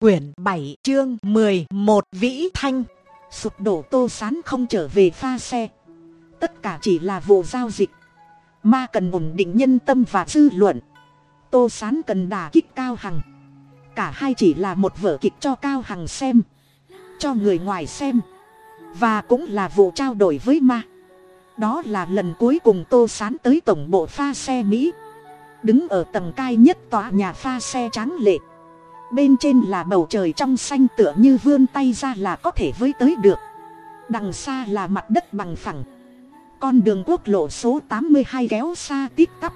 quyển bảy, chương mười một, vĩ thanh. Sụp đổ tô sán không trở về pha xe. Tất cả chỉ là vụ giao dịch. Ma cần ổn định nhân tâm và dư luận. Tô sán cần đà kích cao hằng. Cả hai chỉ là một vở kịch cho cao hằng xem, cho người ngoài xem. Và cũng là vụ trao đổi với ma. Đó là lần cuối cùng tô sán tới tổng bộ pha xe mỹ. Đứng ở tầng cai nhất tòa nhà pha xe tráng lệ bên trên là bầu trời trong xanh tựa như vươn tay ra là có thể với tới được. Đằng xa là mặt đất bằng phẳng. Con đường quốc lộ số tám mươi hai kéo xa tít tắp.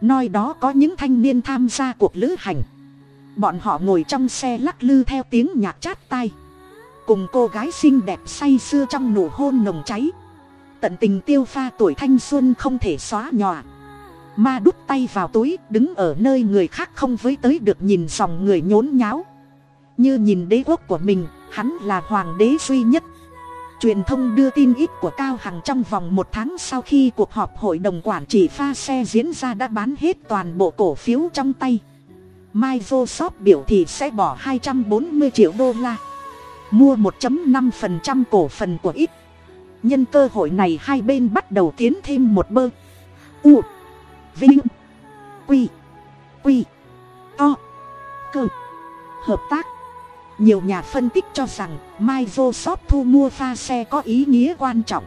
Nơi đó có những thanh niên tham gia cuộc lữ hành. Bọn họ ngồi trong xe lắc lư theo tiếng nhạc chát tai. Cùng cô gái xinh đẹp say sưa trong nụ hôn nồng cháy. Tận tình tiêu pha tuổi thanh xuân không thể xóa nhòa ma đút tay vào túi, đứng ở nơi người khác không với tới được nhìn dòng người nhốn nháo. Như nhìn đế quốc của mình, hắn là hoàng đế duy nhất. Truyền thông đưa tin ít của cao hằng trong vòng một tháng sau khi cuộc họp hội đồng quản trị pha xe diễn ra đã bán hết toàn bộ cổ phiếu trong tay. Microsoft biểu thị sẽ bỏ 240 triệu đô la. Mua 1.5% cổ phần của ít. Nhân cơ hội này hai bên bắt đầu tiến thêm một bơ u vinh. Quy. Quy. To. Cơ. Hợp tác. Nhiều nhà phân tích cho rằng microsoft thu mua pha xe có ý nghĩa quan trọng.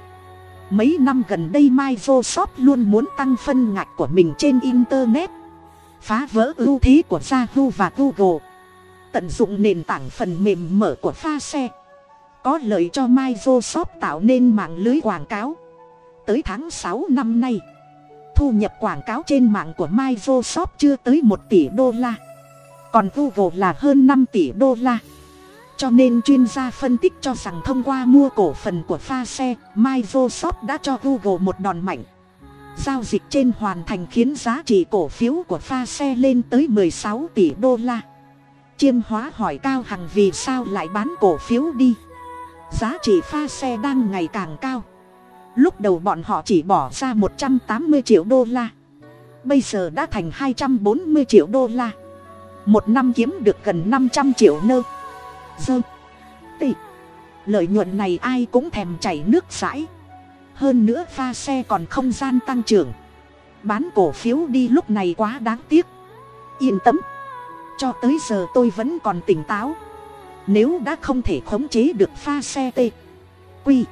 Mấy năm gần đây microsoft luôn muốn tăng phân ngạch của mình trên internet. Phá vỡ ưu thế của yahoo và google. Tận dụng nền tảng phần mềm mở của pha xe. Có lợi cho microsoft tạo nên mạng lưới quảng cáo. Tới tháng sáu năm nay thu nhập quảng cáo trên mạng của microsoft chưa tới một tỷ đô la. Còn google là hơn năm tỷ đô la. Cho nên chuyên gia phân tích cho rằng thông qua mua cổ phần của pha xe, microsoft đã cho google một đòn mạnh. Giao dịch trên hoàn thành khiến giá trị cổ phiếu của pha xe lên tới 16 tỷ đô la. Chiêm hóa hỏi cao hằng vì sao lại bán cổ phiếu đi. Giá trị pha xe đang ngày càng cao lúc đầu bọn họ chỉ bỏ ra một trăm tám mươi triệu đô la. Bây giờ đã thành hai trăm bốn mươi triệu đô la. Một năm kiếm được gần năm trăm triệu nơ. Dơ. Tị. Lợi nhuận này ai cũng thèm chảy nước sãi. hơn nữa pha xe còn không gian tăng trưởng. Bán cổ phiếu đi lúc này quá đáng tiếc. Yên tâm. Cho tới giờ tôi vẫn còn tỉnh táo. Nếu đã không thể khống chế được pha xe t. Quy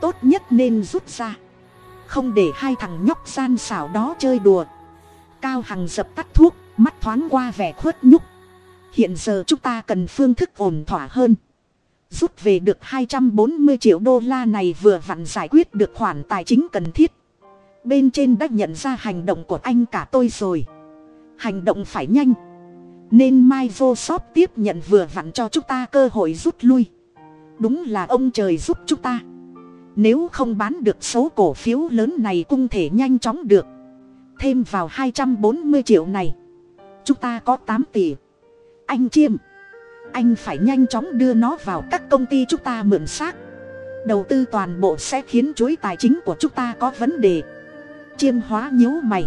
tốt nhất nên rút ra. Không để hai thằng nhóc gian xảo đó chơi đùa. Cao hằng dập tắt thuốc, mắt thoáng qua vẻ khuất nhúc hiện giờ chúng ta cần phương thức ổn thỏa hơn. Rút về được hai trăm bốn mươi triệu đô la này vừa vặn giải quyết được khoản tài chính cần thiết. Bên trên đã nhận ra hành động của anh cả tôi rồi. Hành động phải nhanh. Nên mai vô shop tiếp nhận vừa vặn cho chúng ta cơ hội rút lui. Đúng là ông trời giúp chúng ta nếu không bán được số cổ phiếu lớn này cung thể nhanh chóng được. Thêm vào hai trăm bốn mươi triệu này. Chúng ta có tám tỷ. Anh chiêm. Anh phải nhanh chóng đưa nó vào các công ty chúng ta mượn xác. Đầu tư toàn bộ sẽ khiến chuỗi tài chính của chúng ta có vấn đề. Chiêm hóa nhíu mày.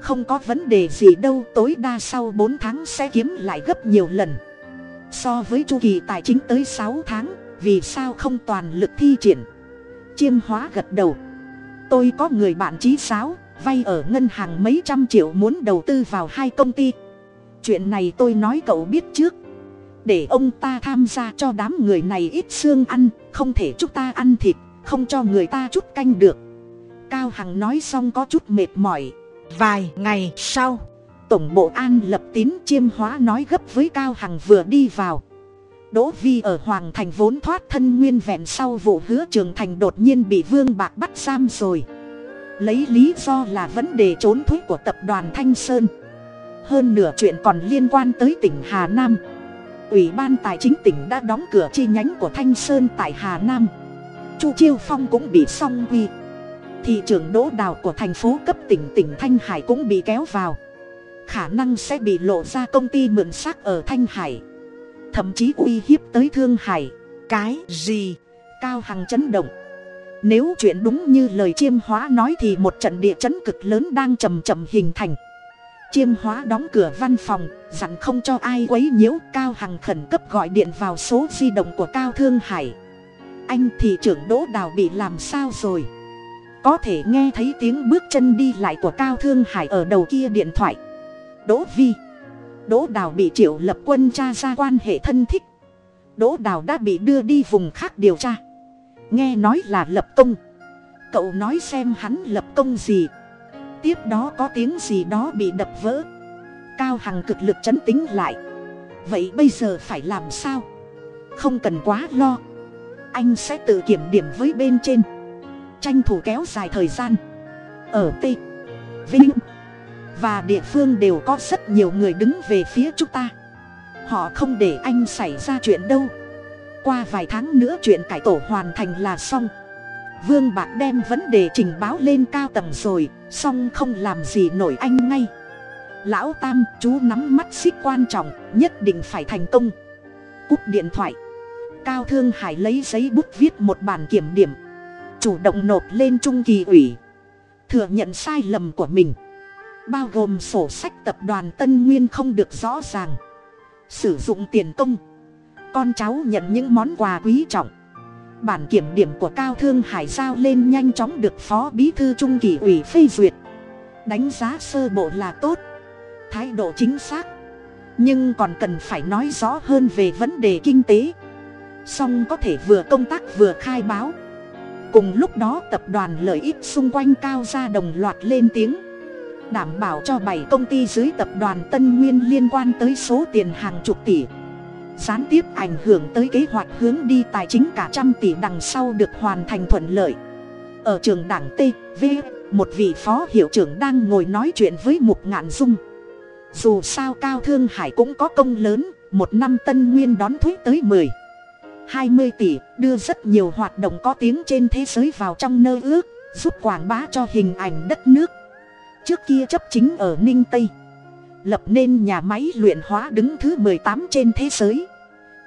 Không có vấn đề gì đâu, tối đa sau bốn tháng sẽ kiếm lại gấp nhiều lần. So với chu kỳ tài chính tới sáu tháng, vì sao không toàn lực thi triển? Chiêm hóa gật đầu. Tôi có người bạn trí giáo vay ở ngân hàng mấy trăm triệu muốn đầu tư vào hai công ty. Chuyện này tôi nói cậu biết trước. Để ông ta tham gia cho đám người này ít xương ăn không thể chúng ta ăn thịt không cho người ta chút canh được. Cao hằng nói xong có chút mệt mỏi. Vài ngày sau tổng bộ an lập tín chiêm hóa nói gấp với cao hằng vừa đi vào đỗ vi ở hoàng thành vốn thoát thân nguyên vẹn sau vụ hứa trường thành đột nhiên bị vương bạc bắt giam rồi. Lấy lý do là vấn đề trốn thuế của tập đoàn thanh sơn. Hơn nửa chuyện còn liên quan tới tỉnh hà nam. Ủy ban tài chính tỉnh đã đóng cửa chi nhánh của thanh sơn tại hà nam. Chu chiêu phong cũng bị song quy. Thị trưởng đỗ đào của thành phố cấp tỉnh tỉnh thanh hải cũng bị kéo vào. Khả năng sẽ bị lộ ra công ty mượn xác ở thanh hải thậm chí uy hiếp tới thương hải. Cái gì? Cao hằng chấn động. Nếu chuyện đúng như lời chiêm hóa nói thì một trận địa chấn cực lớn đang chầm chậm hình thành. Chiêm hóa đóng cửa văn phòng, dặn không cho ai quấy nhiễu. Cao hằng khẩn cấp gọi điện vào số di động của cao thương hải. Anh thị trưởng đỗ đào bị làm sao rồi? Có thể nghe thấy tiếng bước chân đi lại của cao thương hải ở đầu kia điện thoại. Đỗ vi đỗ đào bị triệu lập quân tra ra quan hệ thân thích. Đỗ đào đã bị đưa đi vùng khác điều tra. Nghe nói là lập công. Cậu nói xem hắn lập công gì. Tiếp đó có tiếng gì đó bị đập vỡ. Cao hằng cực lực chấn tính lại. Vậy bây giờ phải làm sao? Không cần quá lo. Anh sẽ tự kiểm điểm với bên trên. Tranh thủ kéo dài thời gian. Ở t. Vinh và địa phương đều có rất nhiều người đứng về phía chúng ta. Họ không để anh xảy ra chuyện đâu. Qua vài tháng nữa chuyện cải tổ hoàn thành là xong. Vương bạc đem vấn đề trình báo lên cao tầng rồi song không làm gì nổi anh ngay. Lão tam, chú nắm mắt xích quan trọng, nhất định phải thành công. Cúp điện thoại. Cao thương hải lấy giấy bút viết một bản kiểm điểm. Chủ động nộp lên trung kỳ ủy. Thừa nhận sai lầm của mình bao gồm sổ sách tập đoàn tân nguyên không được rõ ràng. Sử dụng tiền công. Con cháu nhận những món quà quý trọng. Bản kiểm điểm của cao thương hải giao lên nhanh chóng được phó bí thư trung kỳ ủy phê duyệt. Đánh giá sơ bộ là tốt. Thái độ chính xác. Nhưng còn cần phải nói rõ hơn về vấn đề kinh tế. Song có thể vừa công tác vừa khai báo. Cùng lúc đó tập đoàn lợi ích xung quanh cao ra đồng loạt lên tiếng đảm bảo cho bảy công ty dưới tập đoàn tân nguyên liên quan tới số tiền hàng chục tỷ. Gián tiếp ảnh hưởng tới kế hoạch hướng đi tài chính cả trăm tỷ đằng sau được hoàn thành thuận lợi. Ở trường đảng t, v, một vị phó hiệu trưởng đang ngồi nói chuyện với mục ngạn dung. Dù sao cao thương hải cũng có công lớn, một năm tân nguyên đón thuế tới mười, hai mươi tỷ, đưa rất nhiều hoạt động có tiếng trên thế giới vào trong nơ ước, giúp quảng bá cho hình ảnh đất nước trước kia chấp chính ở ninh tây. Lập nên nhà máy luyện hóa đứng thứ mười tám trên thế giới.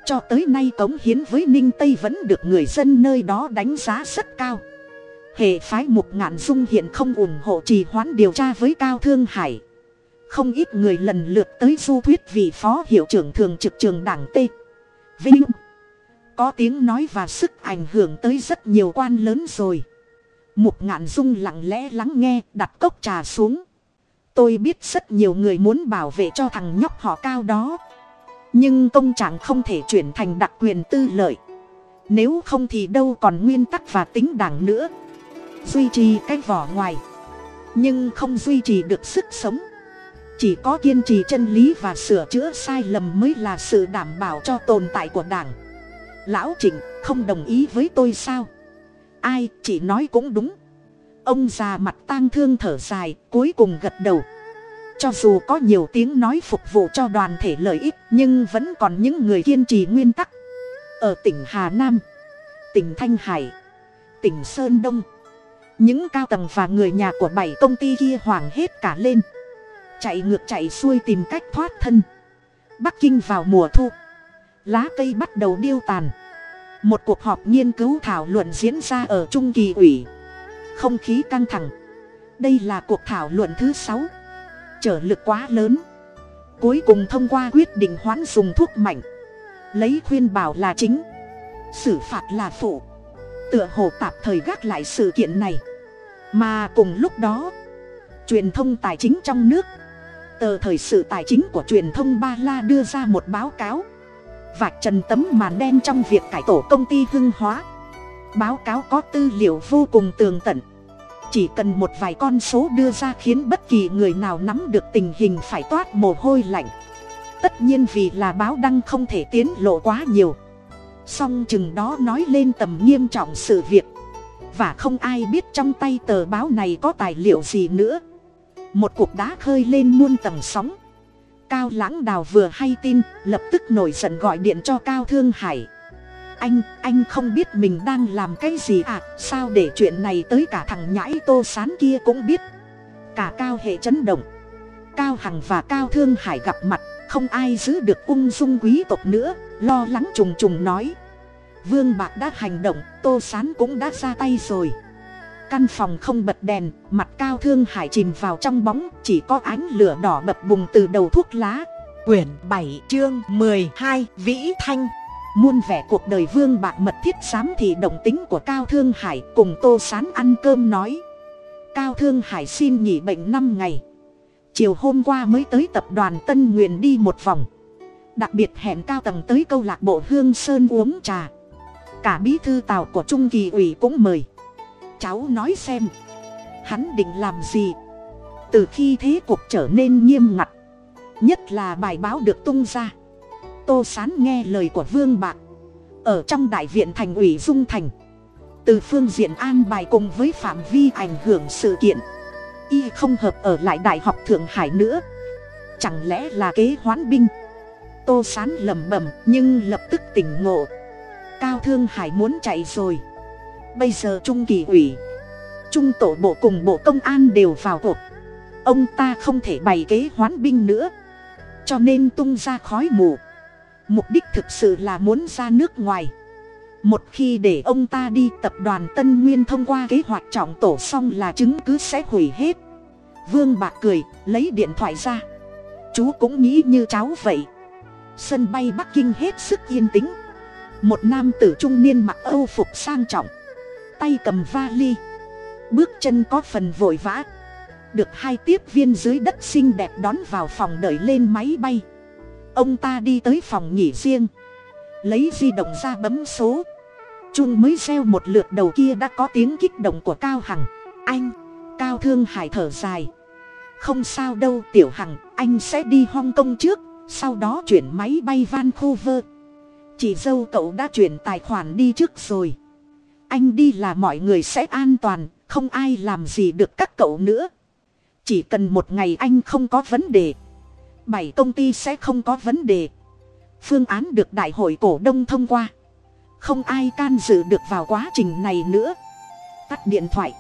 Cho tới nay cống hiến với ninh tây vẫn được người dân nơi đó đánh giá rất cao. Hệ phái mục ngạn dung hiện không ủng hộ trì hoãn điều tra với cao thương hải. Không ít người lần lượt tới du thuyết vị phó hiệu trưởng thường trực trường đảng t. Vinh. Có tiếng nói và sức ảnh hưởng tới rất nhiều quan lớn rồi mục ngạn dung lặng lẽ lắng nghe, đặt cốc trà xuống. Tôi biết rất nhiều người muốn bảo vệ cho thằng nhóc họ cao đó. Nhưng công trạng không thể chuyển thành đặc quyền tư lợi. Nếu không thì đâu còn nguyên tắc và tính đảng nữa. Duy trì cái vỏ ngoài. Nhưng không duy trì được sức sống. Chỉ có kiên trì chân lý và sửa chữa sai lầm mới là sự đảm bảo cho tồn tại của đảng. Lão trịnh, không đồng ý với tôi sao? Ai, chỉ nói cũng đúng. Ông già mặt tang thương thở dài, cuối cùng gật đầu. Cho dù có nhiều tiếng nói phục vụ cho đoàn thể lợi ích, nhưng vẫn còn những người kiên trì nguyên tắc. Ở tỉnh hà nam, tỉnh thanh hải, tỉnh sơn đông, những cao tầng và người nhà của bảy công ty kia hoảng hết cả lên. Chạy ngược chạy xuôi tìm cách thoát thân. Bắc kinh vào mùa thu, lá cây bắt đầu điêu tàn một cuộc họp nghiên cứu thảo luận diễn ra ở trung kỳ ủy. Không khí căng thẳng. Đây là cuộc thảo luận thứ sáu. Trở lực quá lớn. Cuối cùng thông qua quyết định hoãn dùng thuốc mạnh. Lấy khuyên bảo là chính. Xử phạt là phụ. Tựa hồ tạp thời gác lại sự kiện này. Mà cùng lúc đó, truyền thông tài chính trong nước. Tờ thời sự tài chính của truyền thông ba la đưa ra một báo cáo vạch trần tấm màn đen trong việc cải tổ công ty hưng hóa. Báo cáo có tư liệu vô cùng tường tận. Chỉ cần một vài con số đưa ra khiến bất kỳ người nào nắm được tình hình phải toát mồ hôi lạnh. Tất nhiên vì là báo đăng không thể tiến lộ quá nhiều. Song chừng đó nói lên tầm nghiêm trọng sự việc. Và không ai biết trong tay tờ báo này có tài liệu gì nữa. Một cuộc đá khơi lên muôn tầng sóng cao lãng đào vừa hay tin, lập tức nổi giận gọi điện cho cao thương hải. Anh anh không biết mình đang làm cái gì à sao để chuyện này tới cả thằng nhãi tô sán kia cũng biết. Cả cao hệ chấn động. Cao hằng và cao thương hải gặp mặt, không ai giữ được ung dung quý tộc nữa, lo lắng trùng trùng nói. Vương bạc đã hành động, tô sán cũng đã ra tay rồi căn phòng không bật đèn, mặt cao thương hải chìm vào trong bóng, chỉ có ánh lửa đỏ bập bùng từ đầu thuốc lá. Quyển bảy, chương mười hai, vĩ thanh. Muôn vẻ cuộc đời vương bạc mật thiết xám thị động tính của cao thương hải cùng tô sán ăn cơm nói. Cao thương hải xin nghỉ bệnh năm ngày. Chiều hôm qua mới tới tập đoàn tân nguyện đi một vòng. Đặc biệt hẹn cao tầng tới câu lạc bộ hương sơn uống trà. Cả bí thư tàu của trung kỳ ủy cũng mời cháu nói xem. Hắn định làm gì? Từ khi thế cuộc trở nên nghiêm ngặt, nhất là bài báo được tung ra. Tô sán nghe lời của vương bạc, ở trong đại viện thành ủy dung thành. Từ phương diện an bài cùng với phạm vi ảnh hưởng sự kiện, y không hợp ở lại đại học thượng hải nữa. Chẳng lẽ là kế hoán binh? Tô sán lẩm bẩm nhưng lập tức tỉnh ngộ. Cao thương hải muốn chạy rồi bây giờ trung kỳ ủy, trung tổ bộ cùng bộ công an đều vào cuộc. Ông ta không thể bày kế hoán binh nữa. Cho nên tung ra khói mù. Mục đích thực sự là muốn ra nước ngoài. Một khi để ông ta đi, tập đoàn tân nguyên thông qua kế hoạch trọng tổ xong là chứng cứ sẽ hủy hết. Vương bạc cười, lấy điện thoại ra. Chú cũng nghĩ như cháu vậy. Sân bay bắc kinh hết sức yên tĩnh. Một nam tử trung niên mặc âu phục sang trọng tay cầm vali. Bước chân có phần vội vã. Được hai tiếp viên dưới đất xinh đẹp đón vào phòng đợi lên máy bay. Ông ta đi tới phòng nghỉ riêng. Lấy di động ra bấm số. Chung mới reo một lượt đầu kia đã có tiếng kích động của cao hằng. Anh, cao thương hải thở dài. Không sao đâu, tiểu hằng, anh sẽ đi hong kong trước, sau đó chuyển máy bay vancouver chị dâu cậu đã chuyển tài khoản đi trước rồi anh đi là mọi người sẽ an toàn, không ai làm gì được các cậu nữa. Chỉ cần một ngày anh không có vấn đề, bảy công ty sẽ không có vấn đề. Phương án được đại hội cổ đông thông qua. Không ai can dự được vào quá trình này nữa. Tắt điện thoại.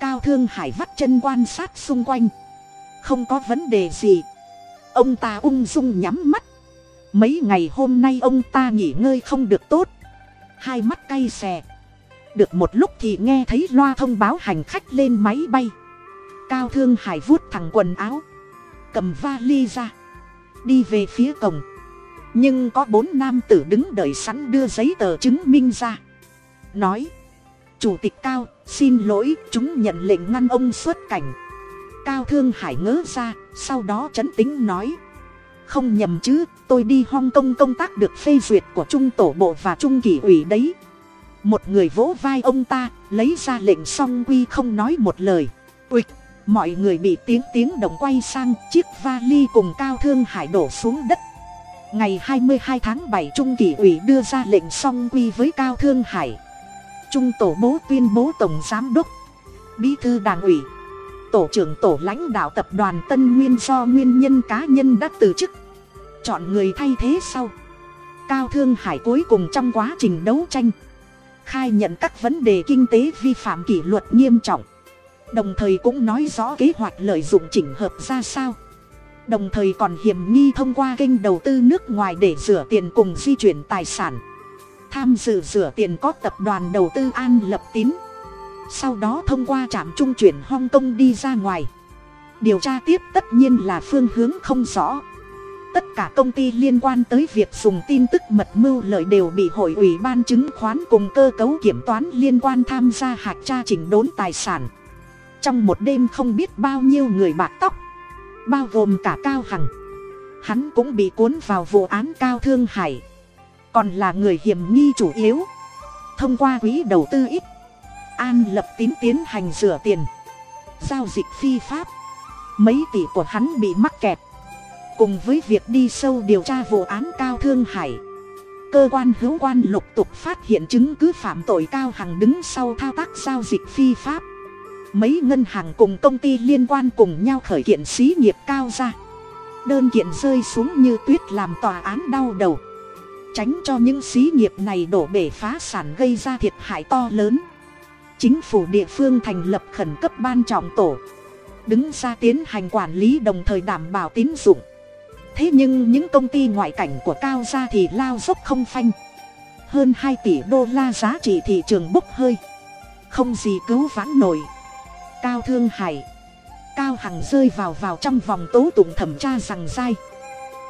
Cao thương hải vắt chân quan sát xung quanh. Không có vấn đề gì. Ông ta ung dung nhắm mắt. Mấy ngày hôm nay ông ta nghỉ ngơi không được tốt. Hai mắt cay xè được một lúc thì nghe thấy loa thông báo hành khách lên máy bay. Cao thương hải vuốt thẳng quần áo, cầm vali ra, đi về phía cổng. Nhưng có bốn nam tử đứng đợi sẵn đưa giấy tờ chứng minh ra. Nói, chủ tịch cao, xin lỗi, chúng nhận lệnh ngăn ông xuất cảnh. Cao thương hải ngớ ra, sau đó chấn tính nói, không nhầm chứ, tôi đi hong kong công tác được phê duyệt của trung tổ bộ và trung kỷ ủy đấy một người vỗ vai ông ta, lấy ra lệnh song quy không nói một lời. Uịch mọi người bị tiếng tiếng động quay sang, chiếc vali cùng cao thương hải đổ xuống đất. Ngày hai mươi hai tháng bảy, trung kỷ ủy đưa ra lệnh song quy với cao thương hải. Trung tổ bố tuyên bố tổng giám đốc, bí thư đảng ủy, tổ trưởng tổ lãnh đạo tập đoàn tân nguyên do nguyên nhân cá nhân đã từ chức. Chọn người thay thế sau. Cao thương hải cuối cùng trong quá trình đấu tranh khai nhận các vấn đề kinh tế vi phạm kỷ luật nghiêm trọng. Đồng thời cũng nói rõ kế hoạch lợi dụng chỉnh hợp ra sao. Đồng thời còn hiểm nghi thông qua kênh đầu tư nước ngoài để rửa tiền cùng di chuyển tài sản. Tham dự rửa tiền có tập đoàn đầu tư an lập tín. Sau đó thông qua trạm trung chuyển hong kong đi ra ngoài. Điều tra tiếp tất nhiên là phương hướng không rõ tất cả công ty liên quan tới việc dùng tin tức mật mưu lợi đều bị hội ủy ban chứng khoán cùng cơ cấu kiểm toán liên quan tham gia hạt tra chỉnh đốn tài sản. Trong một đêm không biết bao nhiêu người bạc tóc, bao gồm cả cao hằng. Hắn cũng bị cuốn vào vụ án cao thương hải. Còn là người hiểm nghi chủ yếu. Thông qua quỹ đầu tư ít, an lập tín tiến hành rửa tiền, giao dịch phi pháp. Mấy tỷ của hắn bị mắc kẹt cùng với việc đi sâu điều tra vụ án cao thương hải. Cơ quan hữu quan lục tục phát hiện chứng cứ phạm tội cao hằng đứng sau thao tác giao dịch phi pháp. Mấy ngân hàng cùng công ty liên quan cùng nhau khởi kiện xí nghiệp cao ra đơn kiện rơi xuống như tuyết làm tòa án đau đầu. Tránh cho những xí nghiệp này đổ bể phá sản gây ra thiệt hại to lớn. Chính phủ địa phương thành lập khẩn cấp ban trọng tổ. Đứng ra tiến hành quản lý đồng thời đảm bảo tín dụng thế nhưng những công ty ngoại cảnh của cao gia thì lao dốc không phanh. Hơn hai tỷ đô la giá trị thị trường bốc hơi. Không gì cứu vãn nổi. Cao thương hải. Cao hằng rơi vào vào trong vòng tố tụng thẩm tra rằng dai.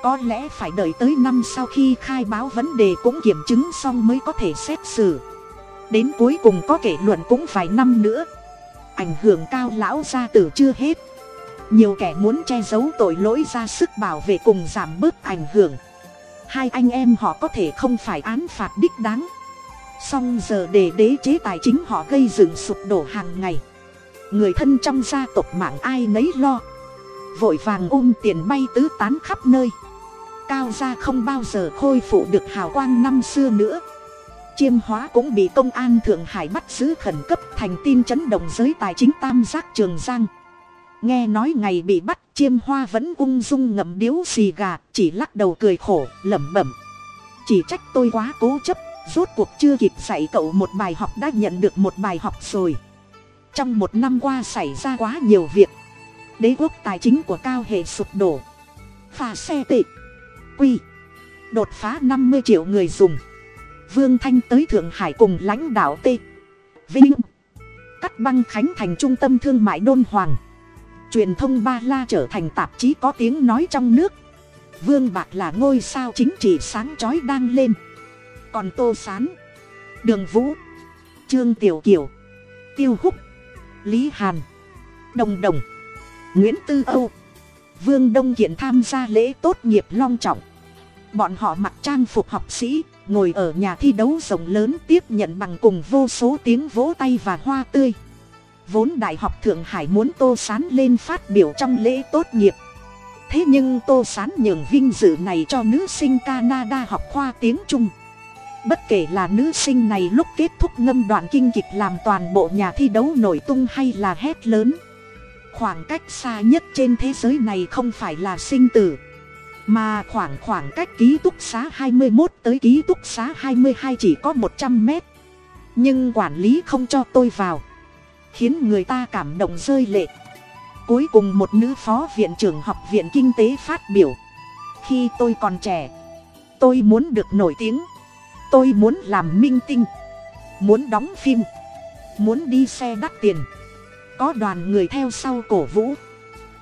Có lẽ phải đợi tới năm sau khi khai báo vấn đề cũng kiểm chứng xong mới có thể xét xử. Đến cuối cùng có kể luận cũng vài năm nữa. Ảnh hưởng cao lão gia tử chưa hết nhiều kẻ muốn che giấu tội lỗi ra sức bảo vệ cùng giảm bớt ảnh hưởng. Hai anh em họ có thể không phải án phạt đích đáng. Song giờ để đế chế tài chính họ gây dựng sụp đổ hàng ngày. Người thân trong gia tộc mạng ai nấy lo. Vội vàng ôm tiền bay tứ tán khắp nơi. Cao gia không bao giờ khôi phục được hào quang năm xưa nữa. Chiêm hóa cũng bị công an thượng hải bắt giữ khẩn cấp thành tin chấn động giới tài chính tam giác trường giang nghe nói ngày bị bắt, chiêm hoa vẫn ung dung ngậm điếu xì gà, chỉ lắc đầu cười khổ, lẩm bẩm. Chỉ trách tôi quá cố chấp, rốt cuộc chưa kịp dạy cậu một bài học đã nhận được một bài học rồi. Trong một năm qua xảy ra quá nhiều việc. Đế quốc tài chính của cao hệ sụp đổ. Pha xe tệ. Quy. Đột phá năm mươi triệu người dùng. Vương thanh tới thượng hải cùng lãnh đạo t vinh. Cắt băng khánh thành trung tâm thương mại đôn hoàng truyền thông ba la trở thành tạp chí có tiếng nói trong nước. Vương bạc là ngôi sao chính trị sáng chói đang lên. Còn tô sán, đường vũ, trương tiểu kiều, tiêu húc, lý hàn, đồng đồng, nguyễn tư âu. Vương đông kiện tham gia lễ tốt nghiệp long trọng. Bọn họ mặc trang phục học sĩ, ngồi ở nhà thi đấu rộng lớn tiếp nhận bằng cùng vô số tiếng vỗ tay và hoa tươi vốn đại học thượng hải muốn tô sán lên phát biểu trong lễ tốt nghiệp. Thế nhưng tô sán nhường vinh dự này cho nữ sinh canada học khoa tiếng trung. Bất kể là nữ sinh này lúc kết thúc ngâm đoạn kinh kịch làm toàn bộ nhà thi đấu nổi tung hay là hét lớn, khoảng cách xa nhất trên thế giới này không phải là sinh tử, mà khoảng khoảng cách ký túc xá hai mươi một tới ký túc xá hai mươi hai chỉ có một trăm mét. Nhưng quản lý không cho tôi vào khiến người ta cảm động rơi lệ. Cuối cùng một nữ phó viện trưởng học viện kinh tế phát biểu, khi tôi còn trẻ, tôi muốn được nổi tiếng. Tôi muốn làm minh tinh, muốn đóng phim, muốn đi xe đắt tiền, có đoàn người theo sau cổ vũ.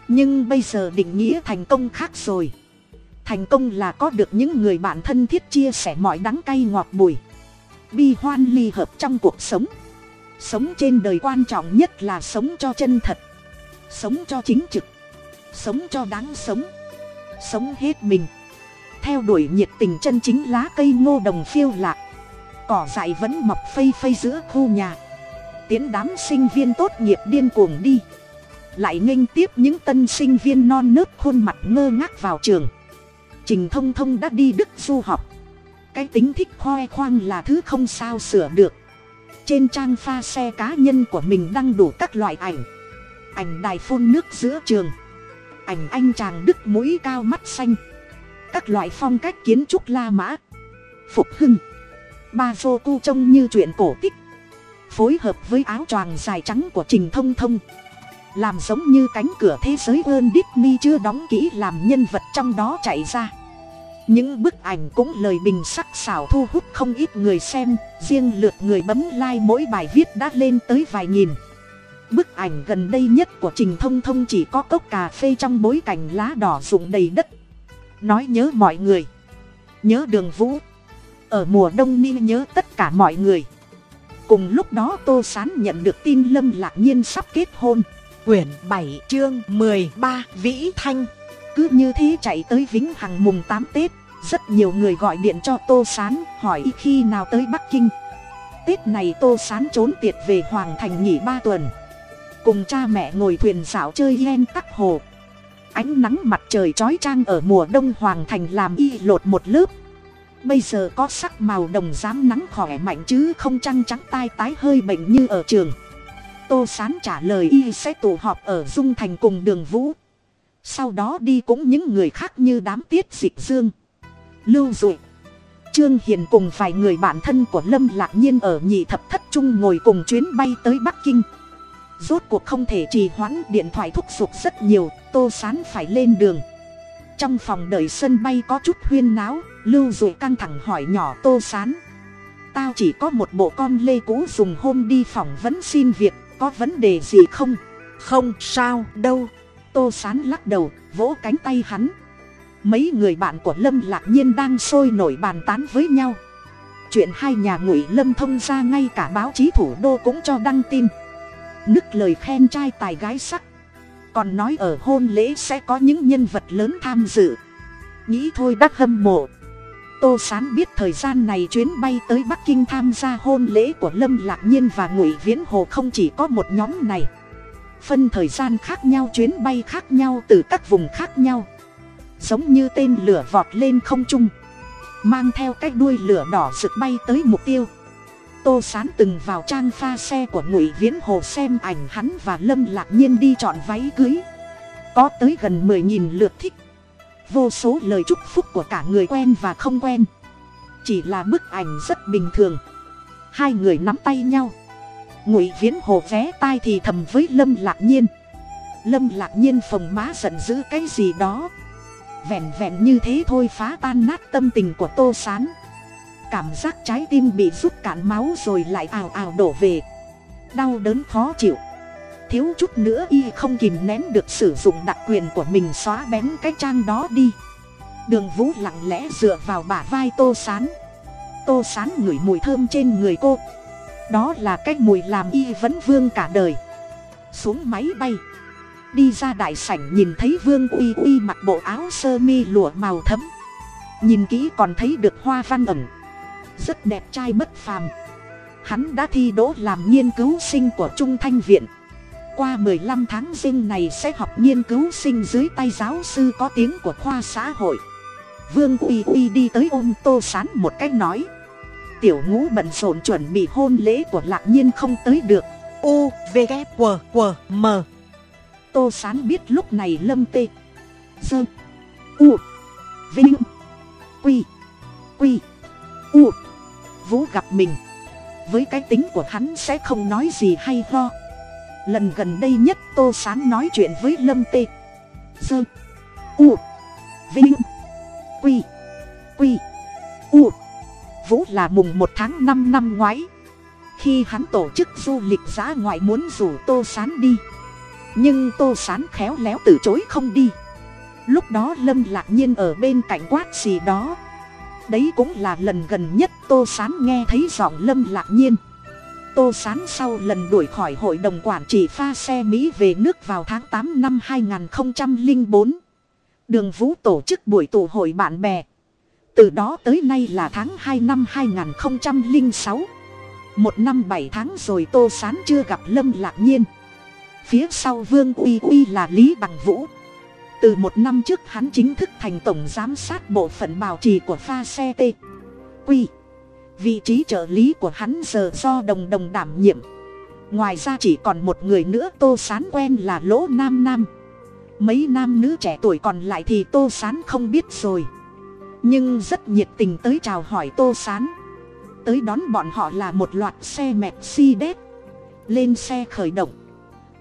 Nhưng bây giờ định nghĩa thành công khác rồi. Thành công là có được những người bạn thân thiết chia sẻ mọi đắng cay ngọt bùi, bi hoan ly hợp trong cuộc sống sống trên đời quan trọng nhất là sống cho chân thật. Sống cho chính trực. Sống cho đáng sống. Sống hết mình. Theo đuổi nhiệt tình chân chính lá cây ngô đồng phiêu lạc. Cỏ dại vẫn mọc phây phây giữa khu nhà. Tiến đám sinh viên tốt nghiệp điên cuồng đi. Lại nghênh tiếp những tân sinh viên non nớt khuôn mặt ngơ ngác vào trường. Trình thông thông đã đi đức du học. Cái tính thích khoe khoang là thứ không sao sửa được trên trang pha xe cá nhân của mình đăng đủ các loại ảnh. Ảnh đài phun nước giữa trường. Ảnh anh chàng đức mũi cao mắt xanh. Các loại phong cách kiến trúc la mã. Phục hưng. Ba vô cu trông như chuyện cổ tích. Phối hợp với áo choàng dài trắng của trình thông thông. Làm giống như cánh cửa thế giới ơn Disney chưa đóng kỹ làm nhân vật trong đó chạy ra những bức ảnh cũng lời bình sắc sảo thu hút không ít người xem, riêng lượt người bấm like mỗi bài viết đã lên tới vài nghìn. Bức ảnh gần đây nhất của trình thông thông chỉ có cốc cà phê trong bối cảnh lá đỏ rụng đầy đất. Nói nhớ mọi người, nhớ đường vũ. Ở mùa đông ni nhớ tất cả mọi người. Cùng lúc đó tô sán nhận được tin lâm lạc nhiên sắp kết hôn. Quyển bảy chương mười ba, vĩ thanh cứ như thế chạy tới vĩnh hằng mùng tám tết. Rất nhiều người gọi điện cho tô sán, hỏi khi nào tới bắc kinh? Tết này tô sán trốn tiệt về hoàng thành nghỉ ba tuần. Cùng cha mẹ ngồi thuyền dạo chơi yen tắc hồ. Ánh nắng mặt trời trói trang ở mùa đông hoàng thành làm y lột một lớp. Bây giờ có sắc màu đồng dám nắng khỏe mạnh chứ không trăng trắng tai tái hơi bệnh như ở trường. Tô sán trả lời y sẽ tụ họp ở dung thành cùng đường vũ sau đó đi cũng những người khác như đám tiết dịch dương. Lưu dụi trương hiền cùng vài người bạn thân của lâm lạc nhiên ở nhị thập thất trung ngồi cùng chuyến bay tới bắc kinh. Rốt cuộc không thể trì hoãn, điện thoại thúc giục rất nhiều, tô sán phải lên đường. Trong phòng đợi sân bay có chút huyên náo, lưu dụi căng thẳng hỏi nhỏ tô sán. Tao chỉ có một bộ con lê cũ dùng hôm đi phỏng vấn xin việc, có vấn đề gì không? Không, sao, đâu tô sán lắc đầu, vỗ cánh tay hắn. Mấy người bạn của lâm lạc nhiên đang sôi nổi bàn tán với nhau. Chuyện hai nhà ngụy lâm thông ra ngay cả báo chí thủ đô cũng cho đăng tin. Nức lời khen trai tài gái sắc. Còn nói ở hôn lễ sẽ có những nhân vật lớn tham dự. Nghĩ thôi đắc hâm mộ. Tô sán biết thời gian này chuyến bay tới bắc kinh tham gia hôn lễ của lâm lạc nhiên và ngụy viễn hồ không chỉ có một nhóm này phân thời gian khác nhau, chuyến bay khác nhau, từ các vùng khác nhau. Giống như tên lửa vọt lên không trung, mang theo cái đuôi lửa đỏ rực bay tới mục tiêu. Tô sán từng vào trang pha xe của ngụy viễn hồ xem ảnh hắn và lâm lạc nhiên đi chọn váy cưới. Có tới gần mười nghìn lượt thích. Vô số lời chúc phúc của cả người quen và không quen. Chỉ là bức ảnh rất bình thường. Hai người nắm tay nhau ngụy viễn hồ vé tai thì thầm với lâm lạc nhiên. Lâm lạc nhiên phồng má giận dữ cái gì đó. Vẹn vẹn như thế thôi phá tan nát tâm tình của tô s á n cảm giác trái tim bị rút cạn máu rồi lại ào ào đổ về. Đau đớn khó chịu. Thiếu chút nữa y không kìm nén được sử dụng đặc quyền của mình xóa bén cái trang đó đi. Đường vũ lặng lẽ dựa vào bả vai tô sán. Tô sán ngửi mùi thơm trên người cô đó là cái mùi làm y vẫn vương cả đời. Xuống máy bay. Đi ra đại sảnh nhìn thấy vương uy uy mặc bộ áo sơ mi lụa màu thấm. Nhìn kỹ còn thấy được hoa văn ẩn. Rất đẹp trai bất phàm. Hắn đã thi đỗ làm nghiên cứu sinh của trung thanh viện. Qua mười lăm tháng riêng này sẽ học nghiên cứu sinh dưới tay giáo sư có tiếng của khoa xã hội. Vương uy uy đi tới ôm tô sán một cách nói tiểu ngũ bận rộn chuẩn bị hôn lễ của lạc nhiên không tới được. U, v, g q q m. Tô sán biết lúc này lâm tê. Dơ u, vinh. Quy. Quy. U. Vũ gặp mình. Với cái tính của hắn sẽ không nói gì hay ho. Lần gần đây nhất tô sán nói chuyện với lâm tê. Dơ u, vinh. Quy. Quy. U vũ là mùng một tháng năm năm ngoái. Khi hắn tổ chức du lịch giã ngoại muốn rủ tô sán đi. Nhưng tô sán khéo léo từ chối không đi. Lúc đó lâm lạc nhiên ở bên cạnh quát gì đó. Đấy cũng là lần gần nhất tô sán nghe thấy giọng lâm lạc nhiên. Tô sán sau lần đuổi khỏi hội đồng quản trị pha xe mỹ về nước vào tháng tám năm hai nghìn bốn. Đường vũ tổ chức buổi tụ hội bạn bè từ đó tới nay là tháng hai năm hai nghìn sáu. Một năm bảy tháng rồi tô sán chưa gặp lâm lạc nhiên. Phía sau vương uy uy là lý bằng vũ. Từ một năm trước hắn chính thức thành tổng giám sát bộ phận bảo trì của pha xe t. Quy vị trí trợ lý của hắn giờ do đồng đồng đảm nhiệm. Ngoài ra chỉ còn một người nữa tô sán quen là lỗ nam nam. Mấy nam nữ trẻ tuổi còn lại thì tô sán không biết rồi nhưng rất nhiệt tình tới chào hỏi tô sán. Tới đón bọn họ là một loạt xe mercedes. Lên xe khởi động.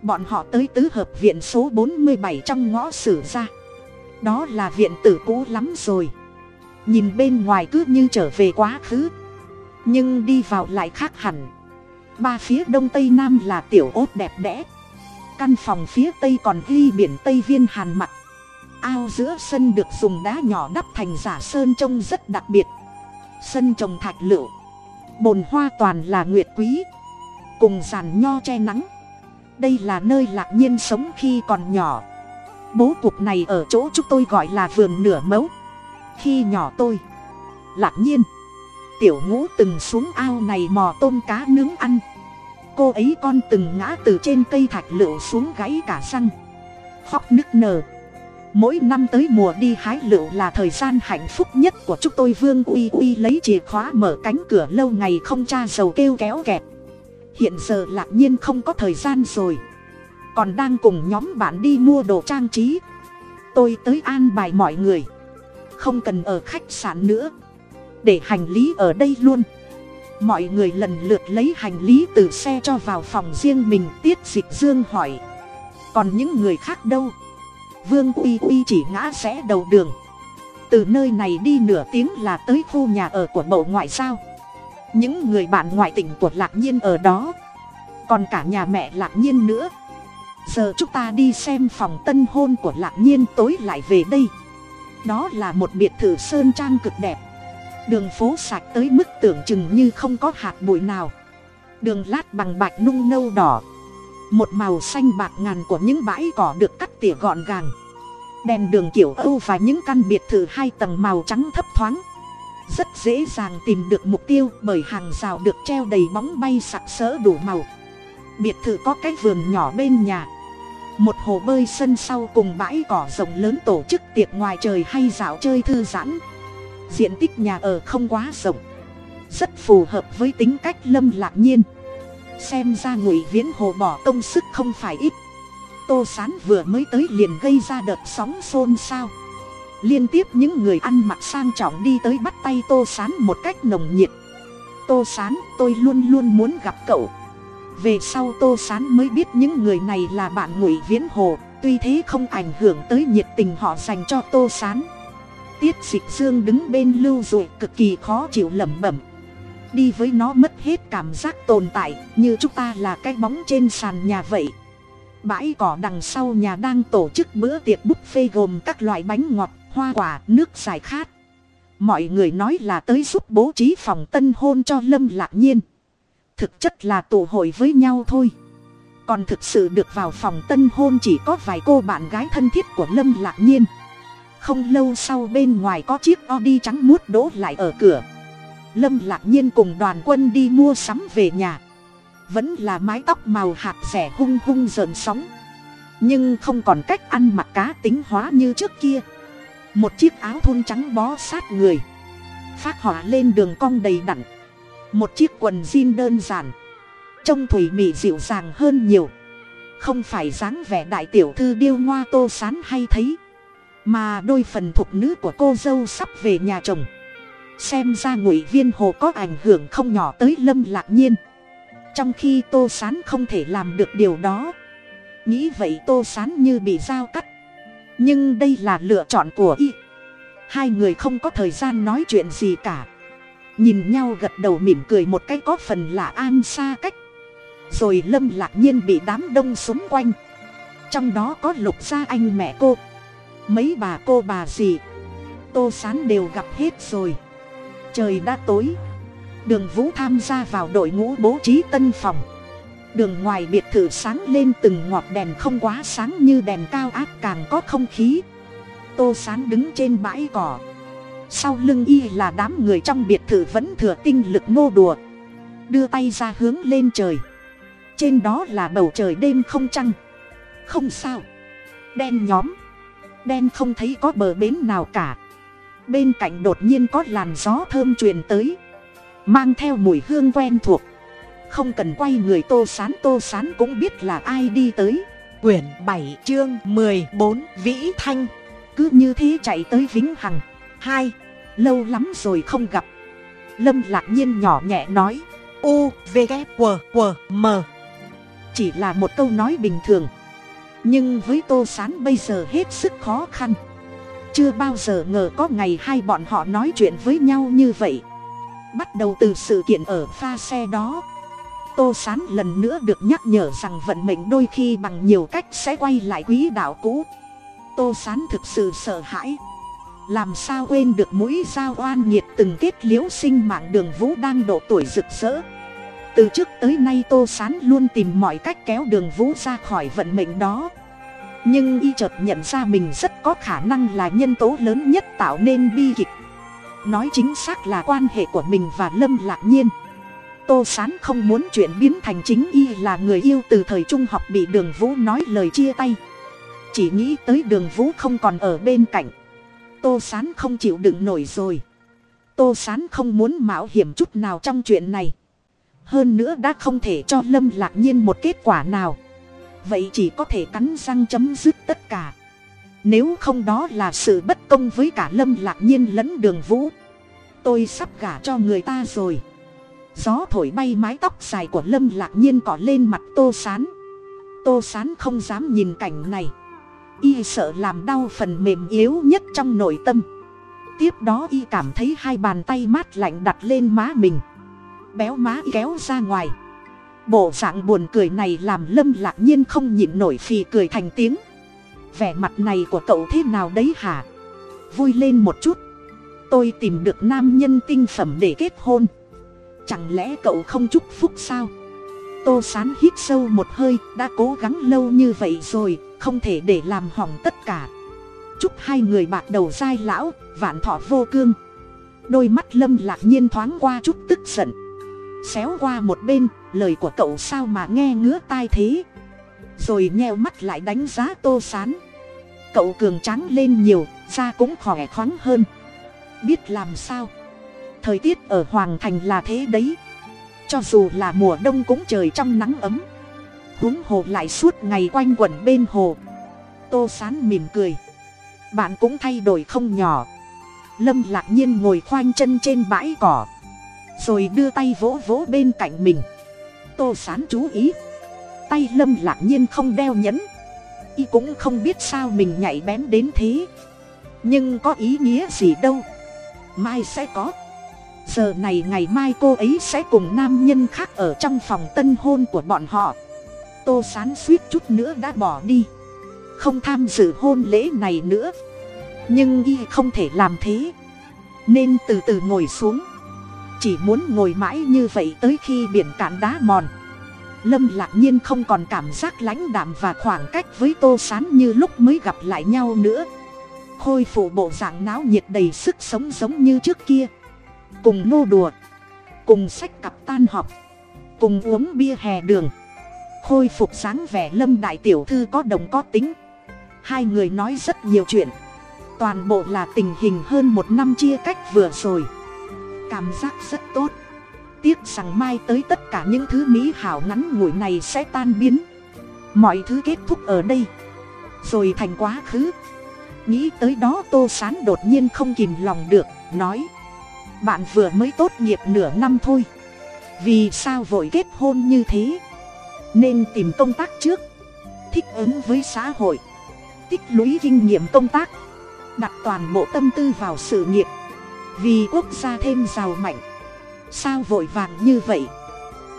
Bọn họ tới tứ hợp viện số bốn mươi bảy trong ngõ sử ra đó là viện tử cũ lắm rồi. Nhìn bên ngoài cứ như trở về quá khứ. Nhưng đi vào lại khác hẳn. Ba phía đông tây nam là tiểu ốt đẹp đẽ. Căn phòng phía tây còn ghi biển tây viên hàn mặt ao giữa sân được dùng đá nhỏ đắp thành giả sơn trông rất đặc biệt. Sân trồng thạch lựu. Bồn hoa toàn là nguyệt quý. Cùng giàn nho che nắng. Đây là nơi lạc nhiên sống khi còn nhỏ. Bố cục này ở chỗ chúng tôi gọi là vườn nửa mẫu. Khi nhỏ tôi, lạc nhiên, tiểu ngũ từng xuống ao này mò tôm cá nướng ăn. Cô ấy con từng ngã từ trên cây thạch lựu xuống gãy cả răng. Khóc nức nở mỗi năm tới mùa đi hái lựu là thời gian hạnh phúc nhất của chúng tôi. Vương uy uy lấy chìa khóa mở cánh cửa lâu ngày không cha dầu kêu kéo kẹt. Hiện giờ lạc nhiên không có thời gian rồi. Còn đang cùng nhóm bạn đi mua đồ trang trí. Tôi tới an bài mọi người. Không cần ở khách sạn nữa. Để hành lý ở đây luôn. Mọi người lần lượt lấy hành lý từ xe cho vào phòng riêng mình. Tiết dịch dương hỏi, còn những người khác đâu? Vương uy uy chỉ ngã rẽ đầu đường. Từ nơi này đi nửa tiếng là tới khu nhà ở của bộ ngoại giao. Những người bạn ngoại tỉnh của lạc nhiên ở đó. Còn cả nhà mẹ lạc nhiên nữa. Giờ chúng ta đi xem phòng tân hôn của lạc nhiên tối lại về đây. Đó là một biệt thự sơn trang cực đẹp. Đường phố sạch tới mức tưởng chừng như không có hạt bụi nào. Đường lát bằng bạch nung nâu đỏ một màu xanh bạc ngàn của những bãi cỏ được cắt tỉa gọn gàng. Đèn đường kiểu âu và những căn biệt thự hai tầng màu trắng thấp thoáng. Rất dễ dàng tìm được mục tiêu bởi hàng rào được treo đầy bóng bay sặc sỡ đủ màu. Biệt thự có cái vườn nhỏ bên nhà. Một hồ bơi sân sau cùng bãi cỏ rộng lớn tổ chức tiệc ngoài trời hay dạo chơi thư giãn. Diện tích nhà ở không quá rộng. Rất phù hợp với tính cách lâm lạc nhiên xem ra ngụy viễn hồ bỏ công sức không phải ít. Tô s á n vừa mới tới liền gây ra đợt sóng xôn xao. Liên tiếp những người ăn mặc sang trọng đi tới bắt tay tô s á n một cách nồng nhiệt. Tô s á n tôi luôn luôn muốn gặp cậu. Về sau tô s á n mới biết những người này là bạn ngụy viễn hồ, tuy thế không ảnh hưởng tới nhiệt tình họ dành cho tô s á n tiết dịch dương đứng bên lưu rồi cực kỳ khó chịu lẩm bẩm đi với nó mất hết cảm giác tồn tại, như chúng ta là cái bóng trên sàn nhà vậy. Bãi cỏ đằng sau nhà đang tổ chức bữa tiệc buffet gồm các loại bánh ngọt, hoa quả, nước giải khát. Mọi người nói là tới giúp bố trí phòng tân hôn cho lâm lạc nhiên. Thực chất là tụ hội với nhau thôi. Còn thực sự được vào phòng tân hôn chỉ có vài cô bạn gái thân thiết của lâm lạc nhiên. Không lâu sau bên ngoài có chiếc audi trắng muốt đỗ lại ở cửa lâm lạc nhiên cùng đoàn quân đi mua sắm về nhà. Vẫn là mái tóc màu hạt rẻ hung hung rợn sóng. Nhưng không còn cách ăn mặc cá tính hóa như trước kia. Một chiếc áo thun trắng bó sát người. Phát họa lên đường cong đầy đặn. Một chiếc quần jean đơn giản. Trông thủy mị dịu dàng hơn nhiều. Không phải dáng vẻ đại tiểu thư điêu ngoa tô sán hay thấy. Mà đôi phần thục nữ của cô dâu sắp về nhà chồng xem ra ngụy viên hồ có ảnh hưởng không nhỏ tới lâm lạc nhiên. Trong khi tô sán không thể làm được điều đó. Nghĩ vậy tô sán như bị dao cắt. Nhưng đây là lựa chọn của y. Hai người không có thời gian nói chuyện gì cả. Nhìn nhau gật đầu mỉm cười một cái có phần là an xa cách. Rồi lâm lạc nhiên bị đám đông xung quanh. Trong đó có lục gia anh mẹ cô. Mấy bà cô bà gì? Tô sán đều gặp hết rồi trời đã tối. Đường vũ tham gia vào đội ngũ bố trí tân phòng. Đường ngoài biệt thự sáng lên từng ngọt đèn không quá sáng như đèn cao áp càng có không khí. Tô sán đứng trên bãi cỏ. Sau lưng y là đám người trong biệt thự vẫn thừa tinh lực nô đùa. Đưa tay ra hướng lên trời. Trên đó là bầu trời đêm không trăng. Không sao. Đen nhóm. Đen không thấy có bờ bến nào cả bên cạnh đột nhiên có làn gió thơm truyền tới. Mang theo mùi hương quen thuộc. Không cần quay người tô sán tô sán cũng biết là ai đi tới. Quyển bảy chương mười bốn vĩ thanh. Cứ như thế chạy tới vĩnh hằng. Hai. Lâu lắm rồi không gặp. Lâm lạc nhiên nhỏ nhẹ nói. U v g q q m. Chỉ là một câu nói bình thường. Nhưng với tô sán bây giờ hết sức khó khăn chưa bao giờ ngờ có ngày hai bọn họ nói chuyện với nhau như vậy. Bắt đầu từ sự kiện ở pha xe đó. Tô sán lần nữa được nhắc nhở rằng vận mệnh đôi khi bằng nhiều cách sẽ quay lại quý đạo cũ. Tô sán thực sự sợ hãi. Làm sao quên được mũi dao oan nhiệt từng kết liễu sinh mạng đường vũ đang độ tuổi rực rỡ? Từ trước tới nay tô sán luôn tìm mọi cách kéo đường vũ ra khỏi vận mệnh đó nhưng y chợt nhận ra mình rất có khả năng là nhân tố lớn nhất tạo nên bi kịch. Nói chính xác là quan hệ của mình và lâm lạc nhiên. Tô s á n không muốn chuyện biến thành chính y là người yêu từ thời trung học bị đường vũ nói lời chia tay. Chỉ nghĩ tới đường vũ không còn ở bên cạnh. Tô s á n không chịu đựng nổi rồi. Tô s á n không muốn mạo hiểm chút nào trong chuyện này. Hơn nữa đã không thể cho lâm lạc nhiên một kết quả nào vậy chỉ có thể cắn răng chấm dứt tất cả. Nếu không đó là sự bất công với cả lâm lạc nhiên lẫn đường vũ. Tôi sắp gả cho người ta rồi. Gió thổi bay mái tóc dài của lâm lạc nhiên cỏ lên mặt tô sán. Tô sán không dám nhìn cảnh này. Y sợ làm đau phần mềm yếu nhất trong nội tâm. Tiếp đó y cảm thấy hai bàn tay mát lạnh đặt lên má mình. Béo má kéo ra ngoài bộ dạng buồn cười này làm lâm lạc nhiên không nhịn nổi phì cười thành tiếng. Vẻ mặt này của cậu thế nào đấy hả? Vui lên một chút. Tôi tìm được nam nhân tinh phẩm để kết hôn. Chẳng lẽ cậu không chúc phúc sao? Tô sán hít sâu một hơi, đã cố gắng lâu như vậy rồi, không thể để làm hỏng tất cả. Chúc hai người bạc đầu dai lão, vạn thọ vô cương. Đôi mắt lâm lạc nhiên thoáng qua chút tức giận. Xéo qua một bên lời của cậu sao mà nghe ngứa tai thế? Rồi nheo mắt lại đánh giá tô sán. Cậu cường trắng lên nhiều, da cũng khỏe khoắn hơn. Biết làm sao? Thời tiết ở hoàng thành là thế đấy. Cho dù là mùa đông cũng trời trong nắng ấm. Huống hồ lại suốt ngày quanh quẩn bên hồ. Tô sán mỉm cười. Bạn cũng thay đổi không nhỏ. Lâm lạc nhiên ngồi khoanh chân trên bãi cỏ. Rồi đưa tay vỗ vỗ bên cạnh mình tô sán chú ý. Tay lâm lạc nhiên không đeo nhẫn. Y cũng không biết sao mình nhạy bén đến thế. Nhưng có ý nghĩa gì đâu. Mai sẽ có. Giờ này ngày mai cô ấy sẽ cùng nam nhân khác ở trong phòng tân hôn của bọn họ. Tô sán suýt chút nữa đã bỏ đi. Không tham dự hôn lễ này nữa. Nhưng y không thể làm thế. Nên từ từ ngồi xuống chỉ muốn ngồi mãi như vậy tới khi biển cạn đá mòn. Lâm lạc nhiên không còn cảm giác lãnh đạm và khoảng cách với tô sán như lúc mới gặp lại nhau nữa. Khôi phục bộ dạng náo nhiệt đầy sức sống giống như trước kia. Cùng ngô đùa, cùng sách cặp tan họp, cùng uống bia hè đường. Khôi phục sáng vẻ lâm đại tiểu thư có đồng có tính. Hai người nói rất nhiều chuyện. Toàn bộ là tình hình hơn một năm chia cách vừa rồi cảm giác rất tốt. Tiếc rằng mai tới tất cả những thứ mỹ hảo ngắn ngủi này sẽ tan biến. Mọi thứ kết thúc ở đây. Rồi thành quá khứ. Nghĩ tới đó tô sán đột nhiên không kìm lòng được, nói. Bạn vừa mới tốt nghiệp nửa năm thôi. Vì sao vội kết hôn như thế? Nên tìm công tác trước. Thích ứng với xã hội. Tích lũy kinh nghiệm công tác. Đặt toàn bộ tâm tư vào sự nghiệp vì quốc gia thêm giàu mạnh. Sao vội vàng như vậy?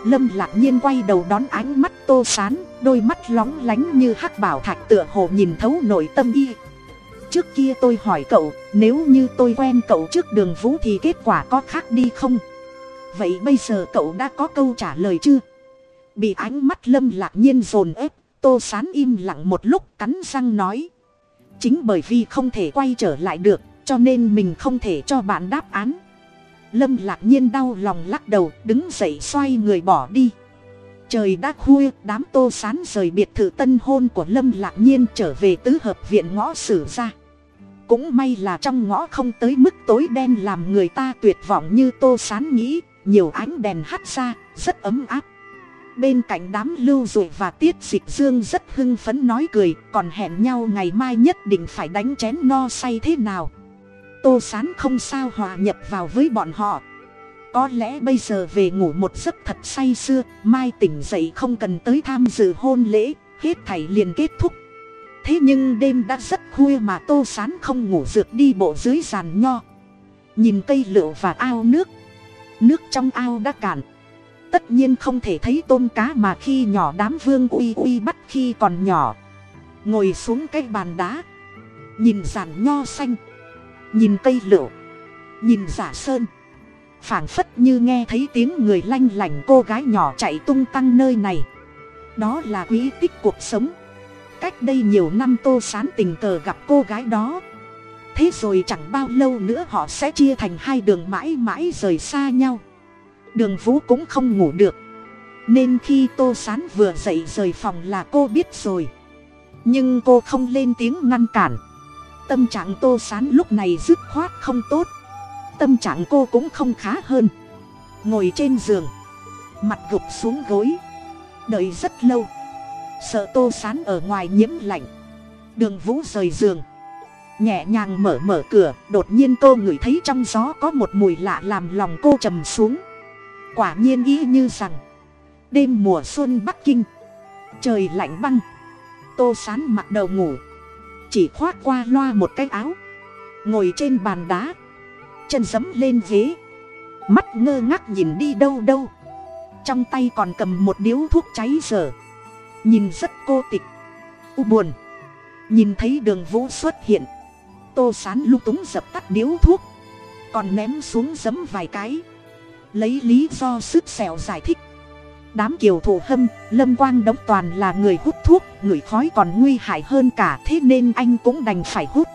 Lâm lạc nhiên quay đầu đón ánh mắt tô sán, đôi mắt lóng lánh như hắc bảo thạch tựa hồ nhìn thấu nội tâm y. Trước kia tôi hỏi cậu, nếu như tôi quen cậu trước đường vũ thì kết quả có khác đi không? Vậy bây giờ cậu đã có câu trả lời chưa? Bị ánh mắt lâm lạc nhiên dồn ép, tô sán im lặng một lúc, cắn răng nói. Chính bởi vì không thể quay trở lại được cho nên mình không thể cho bạn đáp án. Lâm lạc nhiên đau lòng lắc đầu, đứng dậy xoay người bỏ đi. Trời đã khuya, đám tô sán rời biệt thự tân hôn của lâm lạc nhiên trở về tứ hợp viện ngõ sử ra cũng may là trong ngõ không tới mức tối đen làm người ta tuyệt vọng như tô sán nghĩ, nhiều ánh đèn hắt ra, rất ấm áp. Bên cạnh đám lưu dụi và tiết dịch dương rất hưng phấn nói cười, còn hẹn nhau ngày mai nhất định phải đánh chén no say thế nào tô sán không sao hòa nhập vào với bọn họ. Có lẽ bây giờ về ngủ một giấc thật say sưa, mai tỉnh dậy không cần tới tham dự hôn lễ, hết thảy liền kết thúc. Thế nhưng đêm đã rất khuya mà tô sán không ngủ dược đi bộ dưới giàn nho. Nhìn cây lựu và ao nước. Nước trong ao đã cạn. Tất nhiên không thể thấy tôm cá mà khi nhỏ đám vương uy uy bắt khi còn nhỏ. Ngồi xuống cái bàn đá. Nhìn giàn nho xanh nhìn cây lựu. Nhìn giả sơn. Phảng phất như nghe thấy tiếng người lanh lành cô gái nhỏ chạy tung tăng nơi này. Đó là quý tích cuộc sống. Cách đây nhiều năm tô sán tình cờ gặp cô gái đó. Thế rồi chẳng bao lâu nữa họ sẽ chia thành hai đường mãi mãi rời xa nhau. Đường vũ cũng không ngủ được. Nên khi tô sán vừa dậy rời phòng là cô biết rồi. Nhưng cô không lên tiếng ngăn cản tâm trạng tô sán lúc này dứt khoát không tốt. Tâm trạng cô cũng không khá hơn. Ngồi trên giường, mặt gục xuống gối. Đợi rất lâu, sợ tô sán ở ngoài nhiễm lạnh. Đường vũ rời giường, nhẹ nhàng mở mở cửa, đột nhiên cô ngửi thấy trong gió có một mùi lạ làm lòng cô trầm xuống. Quả nhiên ý như rằng, đêm mùa xuân bắc kinh, trời lạnh băng. Tô sán mặc đầu ngủ chỉ khoác qua loa một cái áo, ngồi trên bàn đá, chân dẫm lên ghế, mắt ngơ ngác nhìn đi đâu đâu. Trong tay còn cầm một điếu thuốc cháy dở, nhìn rất cô tịch, u buồn. Nhìn thấy đường vũ xuất hiện, tô sán lung túng dập tắt điếu thuốc, còn ném xuống giấm vài cái, lấy lý do sức xẻo giải thích đám kiều thủ hâm, lâm quang đống toàn là người hút thuốc, người khói còn nguy hại hơn cả, thế nên anh cũng đành phải hút.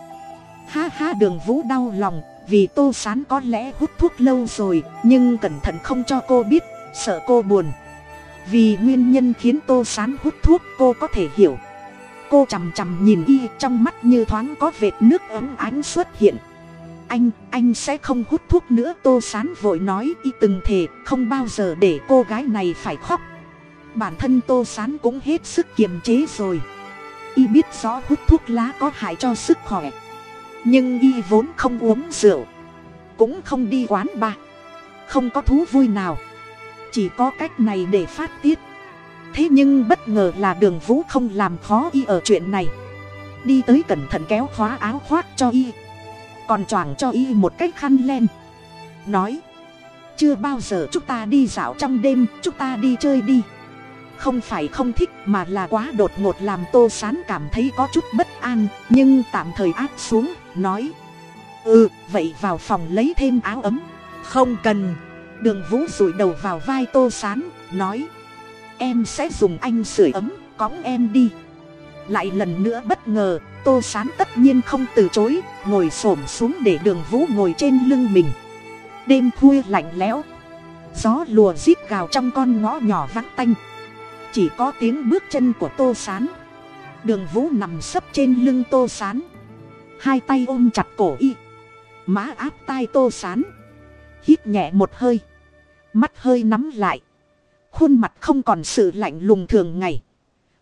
Ha ha, đường vũ đau lòng, vì tô sán có lẽ hút thuốc lâu rồi, nhưng cẩn thận không cho cô biết, sợ cô buồn. Vì nguyên nhân khiến tô sán hút thuốc, cô có thể hiểu. Cô chằm chằm nhìn y, trong mắt như thoáng có vệt nước ấm ánh xuất hiện anh anh sẽ không hút thuốc nữa. Tô sán vội nói, y từng thề, không bao giờ để cô gái này phải khóc. Bản thân tô sán cũng hết sức kiềm chế rồi. Y biết rõ hút thuốc lá có hại cho sức khỏe. Nhưng y vốn không uống rượu, cũng không đi quán bar, không có thú vui nào. Chỉ có cách này để phát tiết. Thế nhưng bất ngờ là đường vũ không làm khó y ở chuyện này. Đi tới cẩn thận kéo khóa áo khoác cho y còn choàng cho y một cái khăn len. Nói, chưa bao giờ chúng ta đi dạo trong đêm, chúng ta đi chơi đi. Không phải không thích mà là quá đột ngột làm tô sán cảm thấy có chút bất an, nhưng tạm thời áp xuống, nói ừ vậy vào phòng lấy thêm áo ấm. Không cần. Đường vũ rủi đầu vào vai tô sán, nói, em sẽ dùng anh sưởi ấm, cõng em đi. Lại lần nữa bất ngờ tô sán tất nhiên không từ chối, ngồi s ổ m xuống để đường vũ ngồi trên lưng mình. Đêm khuya lạnh lẽo, gió lùa rít gào trong con ngõ nhỏ vắng tanh. Chỉ có tiếng bước chân của tô sán. Đường vũ nằm sấp trên lưng tô sán. Hai tay ôm chặt cổ y. Má áp tai tô sán. Hít nhẹ một hơi. Mắt hơi nắm lại. Khuôn mặt không còn sự lạnh lùng thường ngày.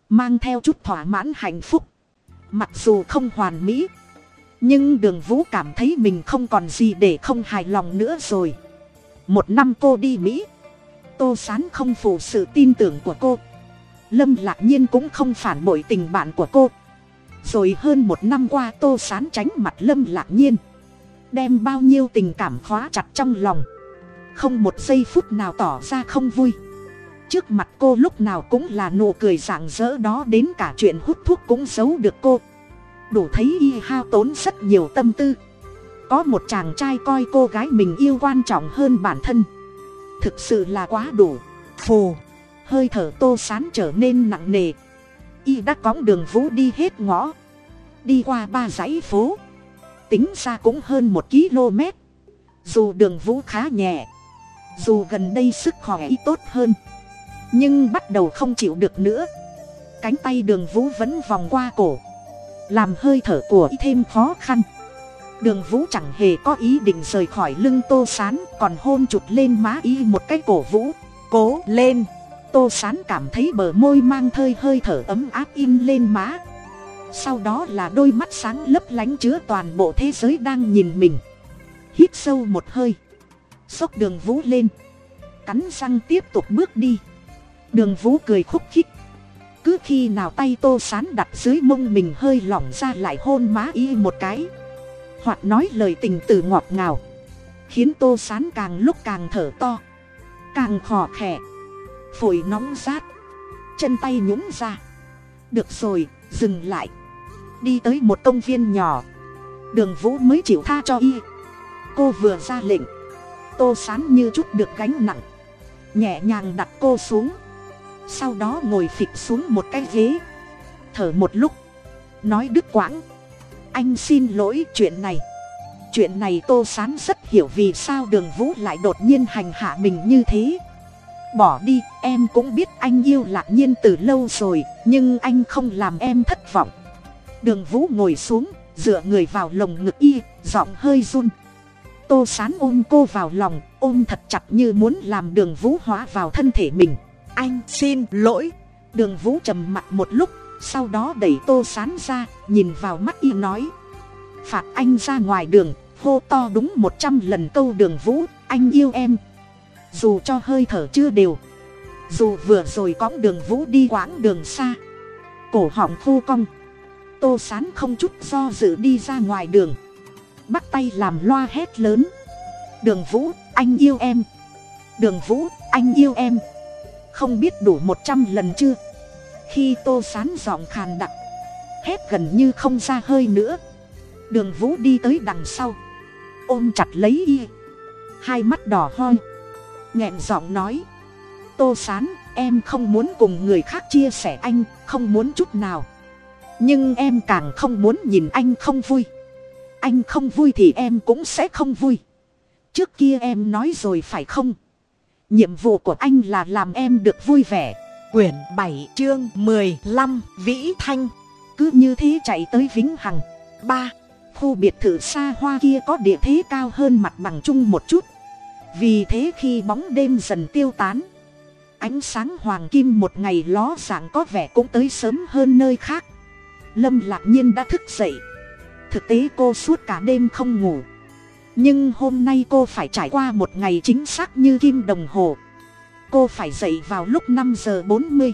Mang theo chút thỏa mãn hạnh phúc mặc dù không hoàn mỹ, nhưng đường vũ cảm thấy mình không còn gì để không hài lòng nữa rồi. Một năm cô đi mỹ, tô sán không phủ sự tin tưởng của cô. Lâm lạc nhiên cũng không phản bội tình bạn của cô. Rồi hơn một năm qua tô sán tránh mặt lâm lạc nhiên, đem bao nhiêu tình cảm khóa chặt trong lòng. Không một giây phút nào tỏ ra không vui trước mặt cô lúc nào cũng là nụ cười rạng rỡ đó đến cả chuyện hút thuốc cũng giấu được cô. Đủ thấy y hao tốn rất nhiều tâm tư. Có một chàng trai coi cô gái mình yêu quan trọng hơn bản thân. Thực sự là quá đủ. Phù. Hơi thở tô sán trở nên nặng nề. Y đã cõng đường vũ đi hết ngõ. Đi qua ba dãy phố. Tính ra cũng hơn một km. Dù đường vũ khá nhẹ. Dù gần đây sức khỏe y tốt hơn nhưng bắt đầu không chịu được nữa. Cánh tay đường vũ vẫn vòng qua cổ, làm hơi thở của y thêm khó khăn. Đường vũ chẳng hề có ý định rời khỏi lưng tô sán, còn hôn chụt lên má y một cái cổ vũ, cố lên. Tô sán cảm thấy bờ môi mang thơi hơi thở ấm áp in lên má. Sau đó là đôi mắt sáng lấp lánh chứa toàn bộ thế giới đang nhìn mình. Hít sâu một hơi, xốc đường vũ lên. Cắn răng tiếp tục bước đi đường vũ cười khúc khích. Cứ khi nào tay tô sán đặt dưới mông mình hơi lỏng ra lại hôn má y một cái. Hoặc nói lời tình từ ngọt ngào. Khiến tô sán càng lúc càng thở to. Càng khò khẽ phổi nóng rát. Chân tay nhúng ra. Được rồi, dừng lại. Đi tới một công viên nhỏ. Đường vũ mới chịu tha cho y. Cô vừa ra lệnh. Tô sán như chút được gánh nặng. Nhẹ nhàng đặt cô xuống sau đó ngồi phịch xuống một cái ghế. Thở một lúc. Nói đứt quãng. Anh xin lỗi chuyện này. Chuyện này tô sán rất hiểu vì sao đường vũ lại đột nhiên hành hạ mình như thế. Bỏ đi, em cũng biết anh yêu lạc nhiên từ lâu rồi, nhưng anh không làm em thất vọng. Đường vũ ngồi xuống, dựa người vào lồng ngực y, giọng hơi run. Tô sán ôm cô vào lòng, ôm thật chặt như muốn làm đường vũ hóa vào thân thể mình. Anh xin lỗi. Đường vũ trầm mặt một lúc, sau đó đẩy tô sán ra, nhìn vào mắt y nói. Phạt anh ra ngoài đường, hô to đúng một trăm lần câu đường vũ, anh yêu em. Dù cho hơi thở chưa đều. Dù vừa rồi cõng đường vũ đi quãng đường xa. Cổ họng khô cong. Tô sán không chút do dự đi ra ngoài đường. Bắt tay làm loa hét lớn. Đường vũ, anh yêu em. Đường vũ, anh yêu em không biết đủ một trăm lần chưa? Khi tô sán giọng khàn đặc, hét gần như không ra hơi nữa. Đường vũ đi tới đằng sau, ôm chặt lấy y. Hai mắt đỏ hoi nghẹn giọng nói. Tô sán, em không muốn cùng người khác chia sẻ anh, không muốn chút nào. Nhưng em càng không muốn nhìn anh không vui. Anh không vui thì em cũng sẽ không vui. Trước kia em nói rồi phải không? Nhiệm vụ của anh là làm em được vui vẻ. Quyển bảy chương mười lăm vĩ thanh. Cứ như thế chạy tới vĩnh hằng. Ba khu biệt thự xa hoa kia có địa thế cao hơn mặt bằng chung một chút. Vì thế khi bóng đêm dần tiêu tán ánh sáng hoàng kim một ngày ló dạng có vẻ cũng tới sớm hơn nơi khác. Lâm lạc nhiên đã thức dậy. Thực tế cô suốt cả đêm không ngủ nhưng hôm nay cô phải trải qua một ngày chính xác như kim đồng hồ. Cô phải dậy vào lúc năm giờ bốn mươi.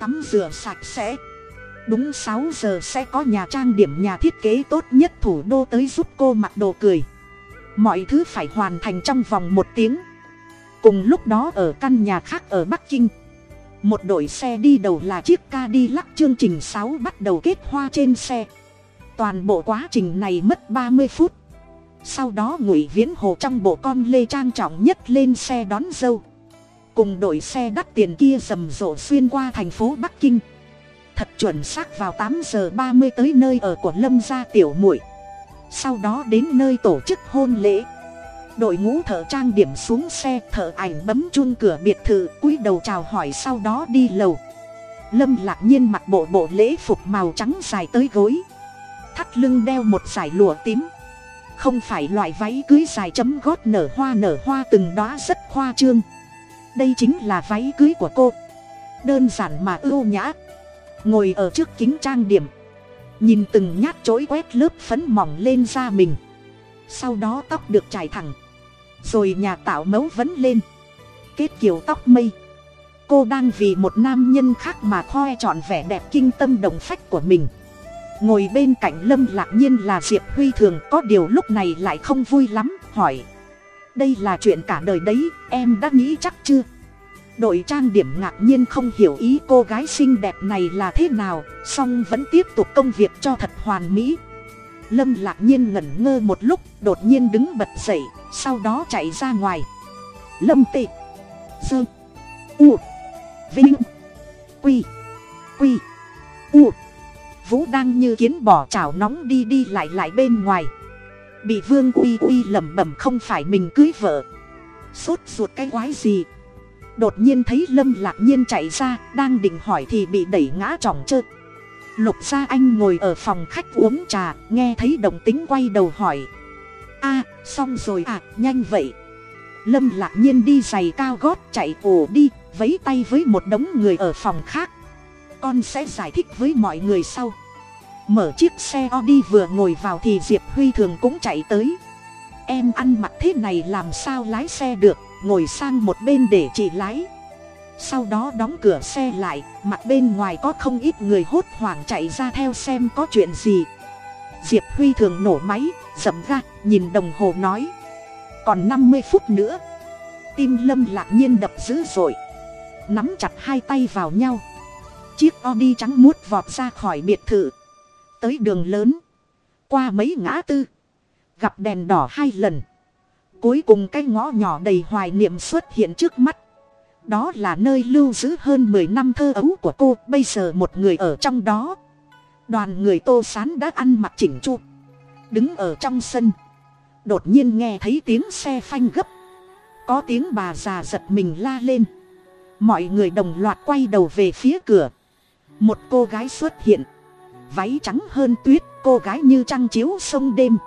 Tắm rửa sạch sẽ. Đúng sáu giờ sẽ có nhà trang điểm nhà thiết kế tốt nhất thủ đô tới giúp cô mặc đồ cười. Mọi thứ phải hoàn thành trong vòng một tiếng. Cùng lúc đó ở căn nhà khác ở bắc kinh, một đội xe đi đầu là chiếc ca đi lắc chương trình sáu bắt đầu kết hoa trên xe. Toàn bộ quá trình này mất ba mươi phút sau đó ngụy viễn hồ trong bộ con lê trang trọng nhất lên xe đón dâu. Cùng đội xe đắt tiền kia rầm rộ xuyên qua thành phố bắc kinh. Thật chuẩn xác vào tám giờ ba mươi tới nơi ở của lâm gia tiểu muội. Sau đó đến nơi tổ chức hôn lễ. Đội ngũ thợ trang điểm xuống xe thợ ảnh bấm chun cửa biệt thự cúi đầu chào hỏi sau đó đi lầu. Lâm lạc nhiên mặc bộ bộ lễ phục màu trắng dài tới gối. Thắt lưng đeo một dải lụa tím không phải loại váy cưới dài chấm gót nở hoa nở hoa từng đó rất khoa trương. Đây chính là váy cưới của cô. Đơn giản mà ưu nhã. Ngồi ở trước kính trang điểm. Nhìn từng nhát chối quét lớp phấn mỏng lên da mình. Sau đó tóc được trải thẳng. Rồi nhà tạo mấu vấn lên. Kết kiểu tóc mây. Cô đang vì một nam nhân khác mà khoe trọn vẻ đẹp kinh tâm đồng phách của mình ngồi bên cạnh lâm lạc nhiên là diệp huy thường có điều lúc này lại không vui lắm, hỏi. Đây là chuyện cả đời đấy, em đã nghĩ chắc chưa? Đội trang điểm ngạc nhiên không hiểu ý cô gái xinh đẹp này là thế nào, song vẫn tiếp tục công việc cho thật hoàn mỹ. Lâm lạc nhiên ngẩn ngơ một lúc, đột nhiên đứng bật dậy, sau đó chạy ra ngoài. Lâm tị dơ u, vinh, quy quy, u vũ đang như kiến bỏ chảo nóng đi đi lại lại bên ngoài. Bị vương uy uy lẩm bẩm không phải mình cưới vợ. Sốt ruột cái quái gì? Đột nhiên thấy lâm lạc nhiên chạy ra, đang định hỏi thì bị đẩy ngã tròng trơ. Lục gia anh ngồi ở phòng khách uống trà, nghe thấy động tính quay đầu hỏi. A, xong rồi à nhanh vậy. Lâm lạc nhiên đi giày cao gót chạy ồ đi vấy tay với một đống người ở phòng khác. Con sẽ giải thích với mọi người sau mở chiếc xe audi vừa ngồi vào thì diệp huy thường cũng chạy tới. Em ăn mặc thế này làm sao lái xe được, ngồi sang một bên để chị lái. Sau đó đóng cửa xe lại, mặt bên ngoài có không ít người hốt hoảng chạy ra theo xem có chuyện gì. Diệp huy thường nổ máy, dậm ga nhìn đồng hồ nói. Còn năm mươi phút nữa. Tim lâm lạc nhiên đập dữ dội. Nắm chặt hai tay vào nhau. Chiếc audi trắng muốt vọt ra khỏi biệt thự tới đường lớn. Qua mấy ngã tư. Gặp đèn đỏ hai lần. Cuối cùng cái ngõ nhỏ đầy hoài niệm xuất hiện trước mắt. Đó là nơi lưu giữ hơn mười năm thơ ấu của cô. Bây giờ một người ở trong đó. Đoàn người tô sán đã ăn mặc chỉnh chu. Đứng ở trong sân. Đột nhiên nghe thấy tiếng xe phanh gấp. Có tiếng bà già giật mình la lên. Mọi người đồng loạt quay đầu về phía cửa. Một cô gái xuất hiện váy trắng hơn tuyết, cô gái như trăng chiếu sông đêm.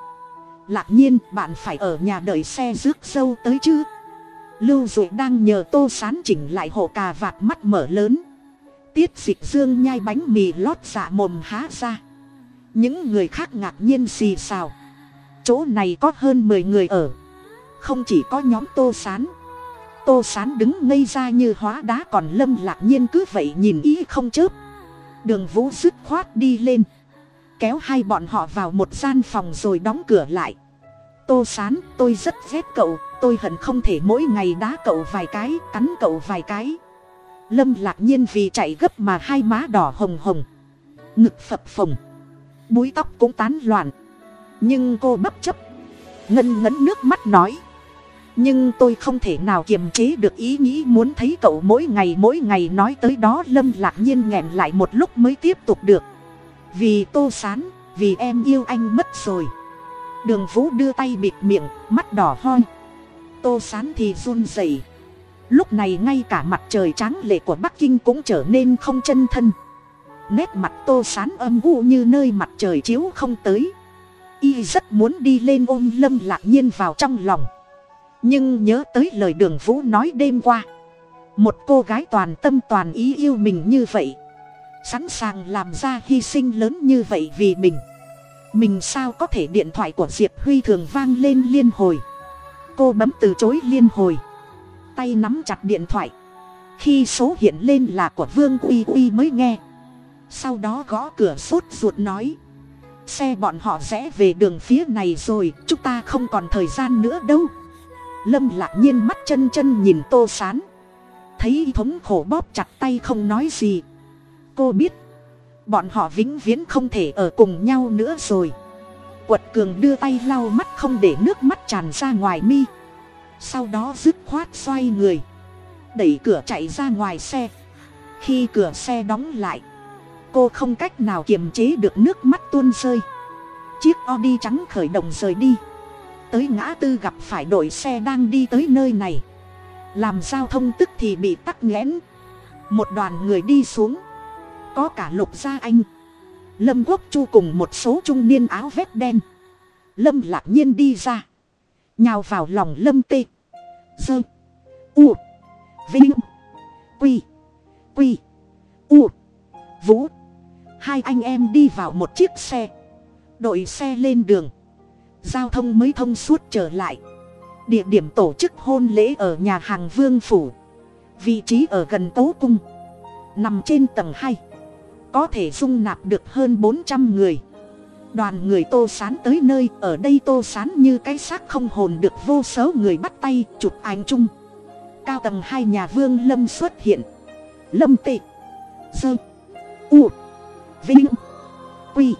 Lạc nhiên, bạn phải ở nhà đợi xe rước dâu tới chứ? Lưu dụ đang nhờ tô sán chỉnh lại hộ cà vạt mắt mở lớn. Tiết dịch dương nhai bánh mì lót dạ mồm há ra. Những người khác ngạc nhiên xì xào. Chỗ này có hơn mười người ở. Không chỉ có nhóm tô sán. Tô sán đứng ngây ra như hóa đá còn lâm lạc nhiên cứ vậy nhìn ý không chớp đường vũ dứt khoát đi lên. Kéo hai bọn họ vào một gian phòng rồi đóng cửa lại. Tô sán, tôi rất ghét cậu, tôi hận không thể mỗi ngày đá cậu vài cái, cắn cậu vài cái. Lâm lạc nhiên vì chạy gấp mà hai má đỏ hồng hồng, ngực phập phồng, búi tóc cũng tán loạn. Nhưng cô bất chấp ngân ngấn nước mắt nói nhưng tôi không thể nào kiềm chế được ý nghĩ muốn thấy cậu mỗi ngày mỗi ngày nói tới đó lâm lạc nhiên nghẹn lại một lúc mới tiếp tục được. Vì tô sán, vì em yêu anh mất rồi. Đường vũ đưa tay bịt miệng, mắt đỏ hoi tô sán thì run rẩy. Lúc này ngay cả mặt trời tráng lệ của bắc kinh cũng trở nên không chân thân. Nét mặt tô sán âm u như nơi mặt trời chiếu không tới. Y rất muốn đi lên ôm lâm lạc nhiên vào trong lòng nhưng nhớ tới lời đường vũ nói đêm qua. Một cô gái toàn tâm toàn ý yêu mình như vậy. Sẵn sàng làm ra hy sinh lớn như vậy vì mình. Mình sao có thể điện thoại của diệp huy thường vang lên liên hồi? Cô bấm từ chối liên hồi. Tay nắm chặt điện thoại. Khi số hiện lên là của vương uy uy mới nghe. Sau đó gõ cửa sốt ruột nói. Xe bọn họ rẽ về đường phía này rồi, chúng ta không còn thời gian nữa đâu lâm lạc nhiên mắt chân chân nhìn tô sán. Thấy thống khổ bóp chặt tay không nói gì. Cô biết, bọn họ vĩnh viễn không thể ở cùng nhau nữa rồi. Quật cường đưa tay lau mắt không để nước mắt tràn ra ngoài mi. Sau đó dứt khoát xoay người. Đẩy cửa chạy ra ngoài xe. Khi cửa xe đóng lại, cô không cách nào kiềm chế được nước mắt tuôn rơi. Chiếc audi trắng khởi động rời đi tới ngã tư gặp phải đội xe đang đi tới nơi này. Làm giao thông tức thì bị tắc nghẽn. Một đoàn người đi xuống. Có cả lục gia anh, lâm quốc chu cùng một số trung niên áo vét đen. Lâm lạc nhiên đi ra. Nhào vào lòng lâm tê. Dơ, u, vinh, quy quy, u, vũ. Hai anh em đi vào một chiếc xe. Đội xe lên đường giao thông mới thông suốt trở lại. Địa điểm tổ chức hôn lễ ở nhà hàng vương phủ. Vị trí ở gần tố cung. Nằm trên tầng hai. Có thể dung nạp được hơn bốn trăm người. Đoàn người tô sán tới nơi, ở đây tô sán như cái xác không hồn được vô số người bắt tay, chụp ảnh chung. Cao tầng hai nhà vương lâm xuất hiện. Lâm tị dơ u. Vinh. Quy.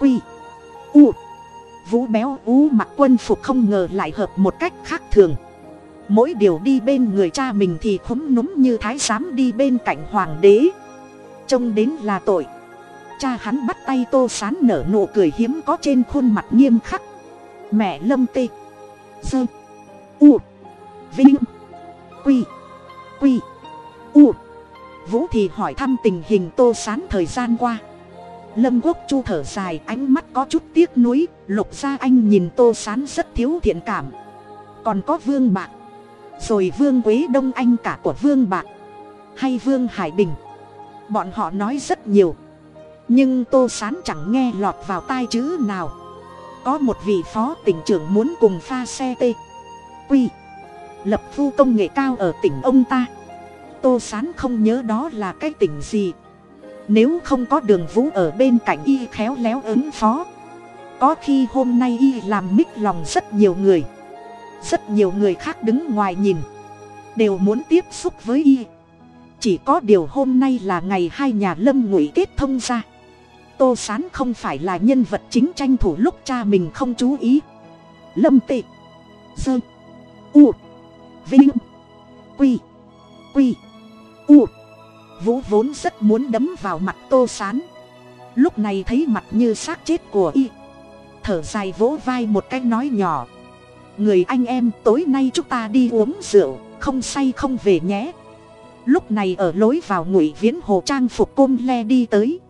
Quy. U vũ béo ú mặc quân phục không ngờ lại hợp một cách khác thường. Mỗi điều đi bên người cha mình thì khúm núm như thái giám đi bên cạnh hoàng đế. Trông đến là tội. Cha hắn bắt tay tô sán nở nụ cười hiếm có trên khuôn mặt nghiêm khắc. Mẹ lâm tê. Dơ u. Vinh. Quy. Quy. U. Vũ thì hỏi thăm tình hình tô sán thời gian qua lâm quốc chu thở dài, ánh mắt có chút tiếc nuối, lục gia anh nhìn tô sán rất thiếu thiện cảm. Còn có vương bạc. Rồi vương quế đông anh cả của vương bạc. Hay vương hải bình. Bọn họ nói rất nhiều. Nhưng tô sán chẳng nghe lọt vào tai chữ nào. Có một vị phó tỉnh trưởng muốn cùng pha xe t quy. Lập khu công nghệ cao ở tỉnh ông ta. Tô sán không nhớ đó là cái tỉnh gì nếu không có đường vũ ở bên cạnh y khéo léo ứng phó. Có khi hôm nay y làm mít lòng rất nhiều người. Rất nhiều người khác đứng ngoài nhìn. Đều muốn tiếp xúc với y. Chỉ có điều hôm nay là ngày hai nhà lâm ngụy kết thông ra. Tô s á n không phải là nhân vật chính tranh thủ lúc cha mình không chú ý. Lâm tị, dơ, u, vinh, quy quy, u vũ vốn rất muốn đấm vào mặt tô s á n lúc này thấy mặt như xác chết của y. Thở dài vỗ vai một cái nói nhỏ. Người anh em, tối nay chúng ta đi uống rượu, không say không về nhé. Lúc này ở lối vào ngụy viễn hồ trang phục côn le đi tới.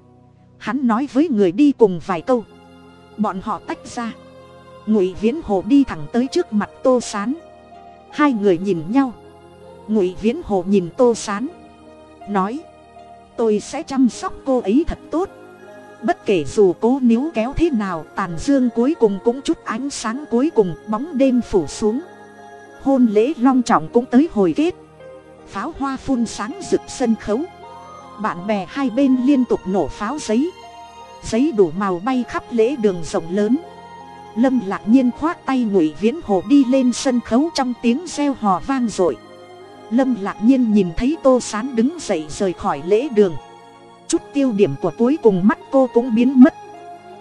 Hắn nói với người đi cùng vài câu. Bọn họ tách ra. Ngụy viễn hồ đi thẳng tới trước mặt tô s á n hai người nhìn nhau. Ngụy viễn hồ nhìn tô s á n nói, tôi sẽ chăm sóc cô ấy thật tốt. Bất kể dù cố níu kéo thế nào, tàn dương cuối cùng cũng chút ánh sáng cuối cùng, bóng đêm phủ xuống. Hôn lễ long trọng cũng tới hồi kết. Pháo hoa phun sáng rực sân khấu. Bạn bè hai bên liên tục nổ pháo giấy. Giấy đủ màu bay khắp lễ đường rộng lớn. Lâm lạc nhiên khoác tay ngụy viễn hồ đi lên sân khấu trong tiếng reo hò vang dội lâm lạc nhiên nhìn thấy tô sán đứng dậy rời khỏi lễ đường. Chút tiêu điểm của cuối cùng mắt cô cũng biến mất.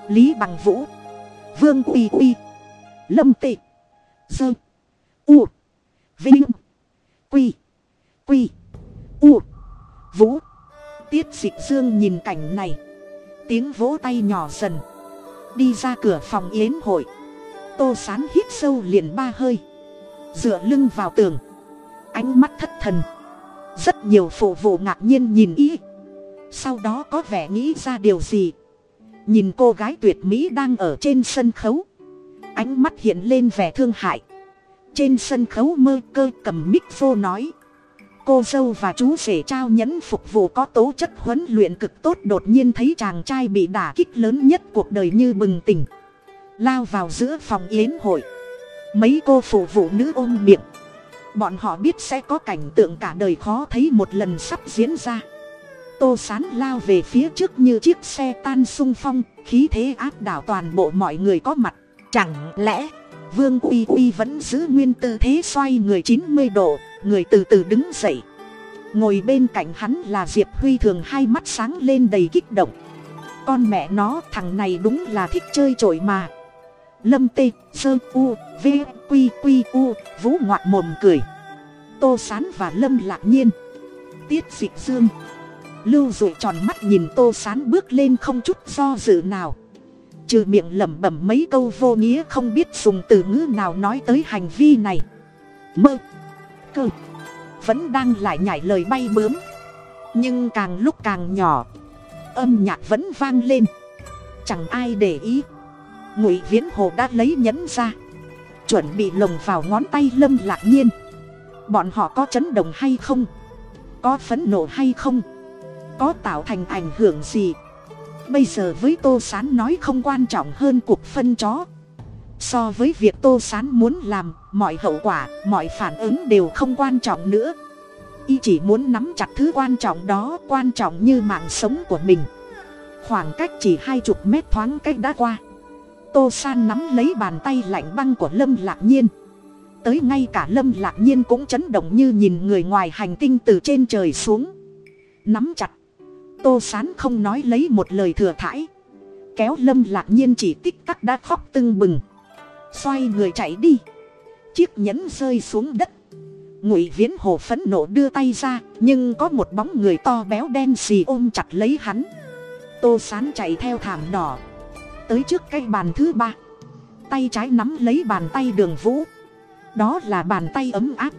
Lý bằng vũ, vương uy uy, lâm tị, dơ, u, vinh, quy quy, u, vũ. Tiết dịch dương nhìn cảnh này. Tiếng vỗ tay nhỏ dần. Đi ra cửa phòng yến hội. Tô sán hít sâu liền ba hơi. Dựa lưng vào tường ánh mắt thất thần. Rất nhiều phụ vụ ngạc nhiên nhìn ý sau đó có vẻ nghĩ ra điều gì. Nhìn cô gái tuyệt mỹ đang ở trên sân khấu. Ánh mắt hiện lên vẻ thương hại. Trên sân khấu mơ cơ cầm mic vô nói. Cô dâu và chú rể trao nhẫn phục vụ có tố chất huấn luyện cực tốt đột nhiên thấy chàng trai bị đả kích lớn nhất cuộc đời như bừng tỉnh. Lao vào giữa phòng yến hội. Mấy cô phụ vụ nữ ôm miệng bọn họ biết sẽ có cảnh tượng cả đời khó thấy một lần sắp diễn ra. Tô sán lao về phía trước như chiếc xe tan sung phong, khí thế áp đảo toàn bộ mọi người có mặt. Chẳng lẽ, vương uy uy vẫn giữ nguyên tư thế xoay người chín mươi độ, người từ từ đứng dậy. Ngồi bên cạnh hắn là diệp huy thường hai mắt sáng lên đầy kích động. Con mẹ nó, thằng này đúng là thích chơi trội mà lâm tê, sơ, u, v, q q, u, vũ ngoạn mồm cười. Tô sán và lâm lạc nhiên. Tiết dịch dương. Lưu dụi tròn mắt nhìn tô sán bước lên không chút do dự nào. Trừ miệng lẩm bẩm mấy câu vô nghĩa không biết dùng từ ngữ nào nói tới hành vi này. Mơ. Cơ. Vẫn đang lại nhảy lời bay bướm. Nhưng càng lúc càng nhỏ, âm nhạc vẫn vang lên. Chẳng ai để ý ngụy viễn hồ đã lấy nhẫn ra, chuẩn bị lồng vào ngón tay lâm lạc nhiên. Bọn họ có chấn động hay không? Có phấn nộ hay không? Có tạo thành ảnh hưởng gì? Bây giờ với tô s á n nói không quan trọng hơn cuộc phân chó. So với việc tô s á n muốn làm, mọi hậu quả, mọi phản ứng đều không quan trọng nữa. Y chỉ muốn nắm chặt thứ quan trọng đó, quan trọng như mạng sống của mình. Khoảng cách chỉ hai chục mét thoáng cách đã qua tô san nắm lấy bàn tay lạnh băng của lâm lạc nhiên. Tới ngay cả lâm lạc nhiên cũng chấn động như nhìn người ngoài hành tinh từ trên trời xuống. Nắm chặt. Tô sán không nói lấy một lời thừa thãi. Kéo lâm lạc nhiên chỉ tích tắc đã khóc tưng bừng. Xoay người chạy đi. Chiếc nhẫn rơi xuống đất. Ngụy viễn hồ phấn nộ đưa tay ra, nhưng có một bóng người to béo đen xì ôm chặt lấy hắn. Tô sán chạy theo thảm đỏ tới trước cái bàn thứ ba. Tay trái nắm lấy bàn tay đường vũ. Đó là bàn tay ấm áp.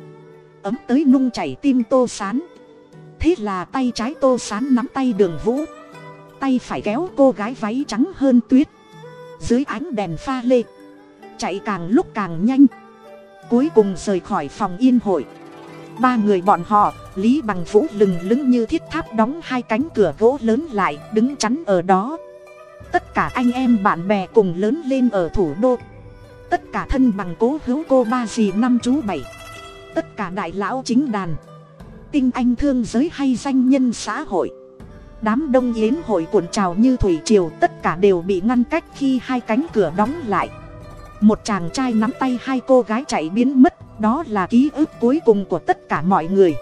Ấm tới nung chảy tim tô sán. Thế là tay trái tô sán nắm tay đường vũ. Tay phải kéo cô gái váy trắng hơn tuyết. Dưới ánh đèn pha lê. Chạy càng lúc càng nhanh. Cuối cùng rời khỏi phòng yên hội. Ba người bọn họ, lý bằng vũ lừng lững như thiết tháp đóng hai cánh cửa gỗ lớn lại, đứng chắn ở đó tất cả anh em bạn bè cùng lớn lên ở thủ đô. Tất cả thân bằng cố hữu cô ba dì năm chú bảy. Tất cả đại lão chính đàn. Tinh anh thương giới hay danh nhân xã hội. Đám đông yến hội cuộn trào như thủy triều, tất cả đều bị ngăn cách khi hai cánh cửa đóng lại. Một chàng trai nắm tay hai cô gái chạy biến mất, đó là ký ức cuối cùng của tất cả mọi người.